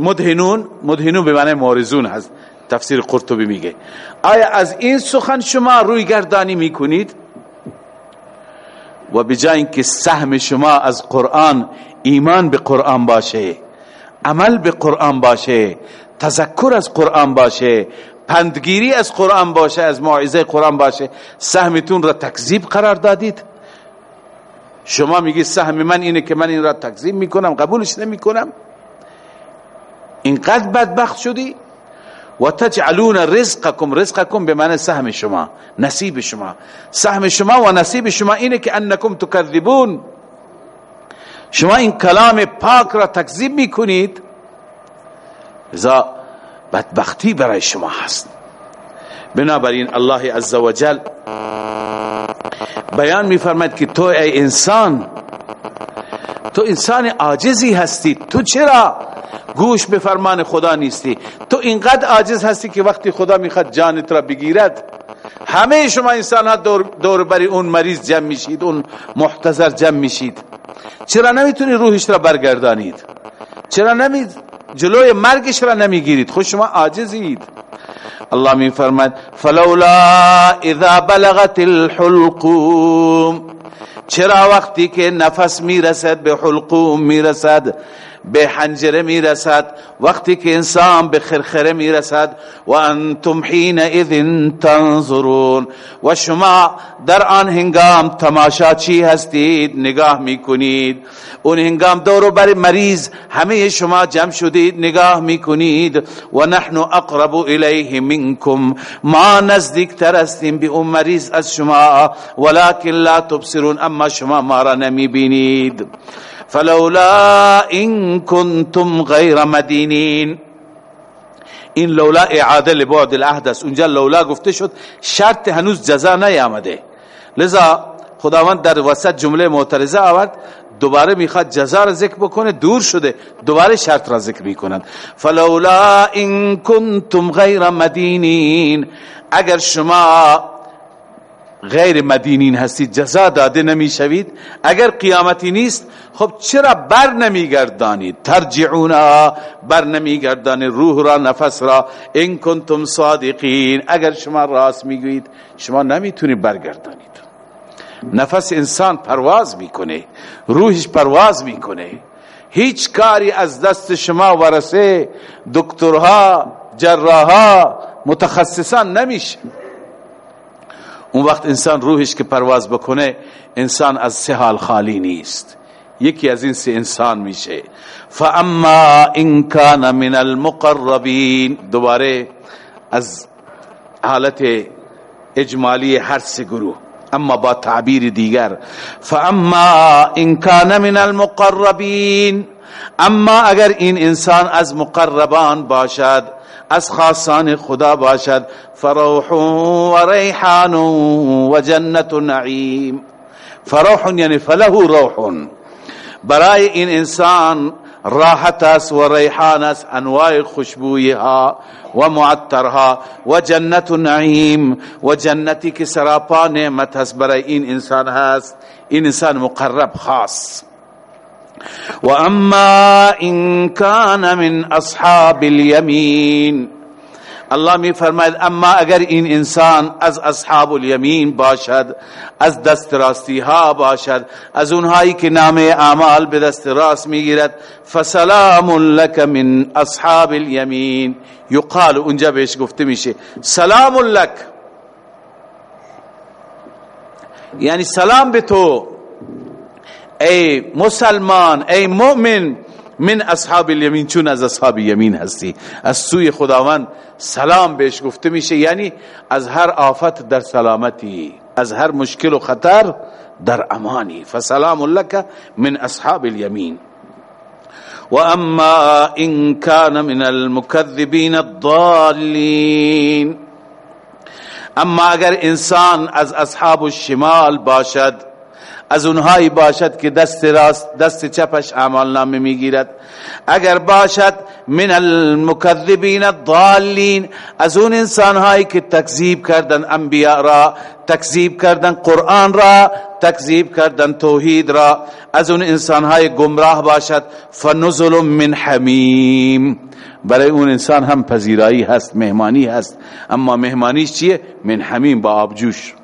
مدهنون مدهنون به معنی معرضون هست. تفسیر قرطبی میگه. آیا از این سخن شما روی گردانی می‌کنید؟ و بجای اینکه سهم شما از قرآن ایمان به قرآن باشه عمل به قرآن باشه تذکر از قرآن باشه پندگیری از قرآن باشه از موعظه قرآن باشه سهمتون را تکذیب قرار دادید؟ شما میگی سهم من اینه که من این را تکذیب می‌کنم قبولش نمی‌کنم؟ اینقدر بدبخت شدی؟ و تجعلون رزقکم رزقکم به معنی سهم شما نصیب شما. سهم شما و نصیب شما اینه که انکم تکذبون. شما این کلام پاک را تکذیب می‌کنید. ذا بدبختی برای شما هست. بنابراین الله عزوجل بیان میفرماید که تو ای انسان تو انسان عاجزی هستی. تو چرا گوش به فرمان خدا نیستی؟ تو اینقدر عاجز هستی که وقتی خدا می‌خواد جانت را بگیرد همه شما انسان ها دور, دور بری اون مریض جمع میشید اون محتضر جمع میشید. چرا نمی‌تونی روحش را برگردانید؟ چرا نمی جلوی مرگش را نمی‌گیرید؟ خود شما عاجزید. الله می فرماد فلولا اذا بلغت الحلقوم چرا وقتی که نفس می‌رسد به حلقوم می‌رسد؟ به حنجره می‌رسد. وقتی که انسان به خرخره می‌رسد. و انتم حین اذن تنظرون. و شما در آن هنگام تماشاچی هستید؟ نگاه می‌کنید. اون هنگام دورو بر مریض همه شما جمع شدید نگاه می‌کنید. و نحن اقرب الیه منکم. ما نزدیک تر هستیم به اون مریض از شما. ولكن لا تبصرون اما شما ما را نمی بینید فلولا ان کنتم غیر مدینین این لولا اعاده لبعد العهد است اونجا لولا گفته شد شرط هنوز جزا نیامده. لذا خداوند در وسط جمله معترضه آورد دوباره می‌خواد جزا را ذکر بکنه دور شده دوباره شرط را ذکر می‌کنند فلولا ان کنتم غیر مدینین اگر شما غیر مدینین هستید جزا داده نمی‌شوید. اگر قیامتی نیست خب چرا بر نمیگردانید؟ ترجعونا بر نمیگردانید. روح را نفس را. این کنتم صادقین. اگر شما راست می‌گویید شما نمی‌تونید برگردانید. نفس انسان پرواز می‌کنه. روحش پرواز می‌کنه. هیچ کاری از دست شما ورسه دکترها جراحا متخصصان نمیشه. اون وقت انسان روحش که پرواز بکنه انسان از سه حال خالی نیست. یکی از این سه انسان میشه. فاما ان کان من المقربین دوباره از حالت اجمالی هر سه گروه اما با تعبیر دیگر. فاما ان کان من المقربین اما اگر این انسان از مقربان باشد از خاصان خدا باشد فروح و ریحان و جنت نعیم فروح یعنی فله روح. برای این إنسان راحت است و ریحان است أنواع خوشبوی ها و معطرها و جنت نعیم و جنتی که سراپا نعمت است برای این إنسان هست این إنسان مقرب خاص. و اما ان کان من اصحاب الیمین الله می فرماید اما اگر این انسان از اصحاب الیمین باشد از دست راستی ها باشد از اونهایی که نام اعمال به دست راست می‌گیرد فسلام لك من اصحاب الیمین. یقال اونجا بهش گفته میشه سلام لك یعنی سلام به تو. ای مسلمان ای مؤمن من اصحاب الیمین چون از اصحاب یمین هستی. از سوی خداوند سلام بهش گفته میشه یعنی از هر آفت در سلامتی از هر مشکل و خطر در امانی. فسلام لك من اصحاب الیمین. و اما ان كان من المكذبین الضالین. اما اگر انسان از اصحاب الشمال باشد از اونهایی باشد که دست راست دست چپش اعمال نامه می‌گیرد. اگر باشد من المکذبین الضالین از اون انسانهایی که تکذیب کردن انبیاء را تکذیب کردن قرآن را تکذیب کردن توحید را از اون انسانهای گمراه باشد. فنزل من حمیم. برای اون انسان هم پذیرایی هست مهمانی هست. اما مهمانیش چیه؟ من حمیم با آبجوش.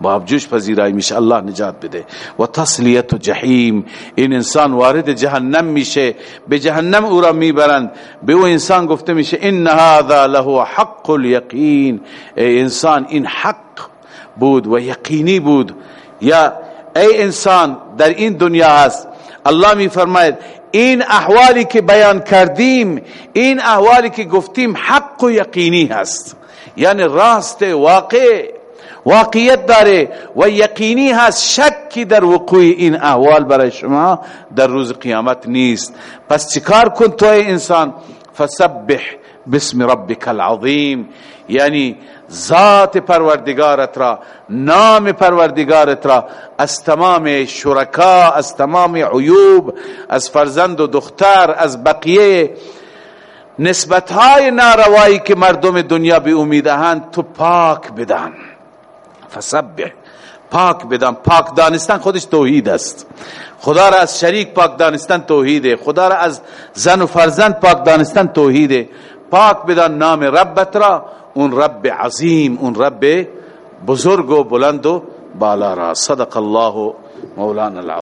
با جوش پذیرایی میشه. الله نجات بده. و تصلیت و جهیم این انسان وارد جهنم میشه. به جهنم او را می‌برند. به او انسان گفته میشه ان هذا له حق الیقین. ای انسان این حق بود و یقینی بود. یا ای انسان در این دنیا هست. الله میفرماید این احوالی که بیان کردیم این احوالی که گفتیم حق و یقینی هست. یعنی راست واقع. واقعیت داره و یقینی هست شکی در وقوع این احوال برای شما در روز قیامت نیست. پس چیکار کن تو انسان؟ فسبح بسم ربک العظیم. یعنی ذات پروردگارت را نام پروردگارت را از تمام شرکا از تمام عیوب از فرزند و دختر از بقیه نسبت های ناروایی که مردم دنیا به امیدهند تو پاک بدن فسبح. پاک بدان. پاک دانستن خودش توحید است. خدا را از شریک پاک دانستن توحیده خدا را از زن و فرزند پاک دانستن توحیده پاک بدان نام ربت را. اون رب عظیم اون رب بزرگ و بلند و بالا را. صدق الله مولانا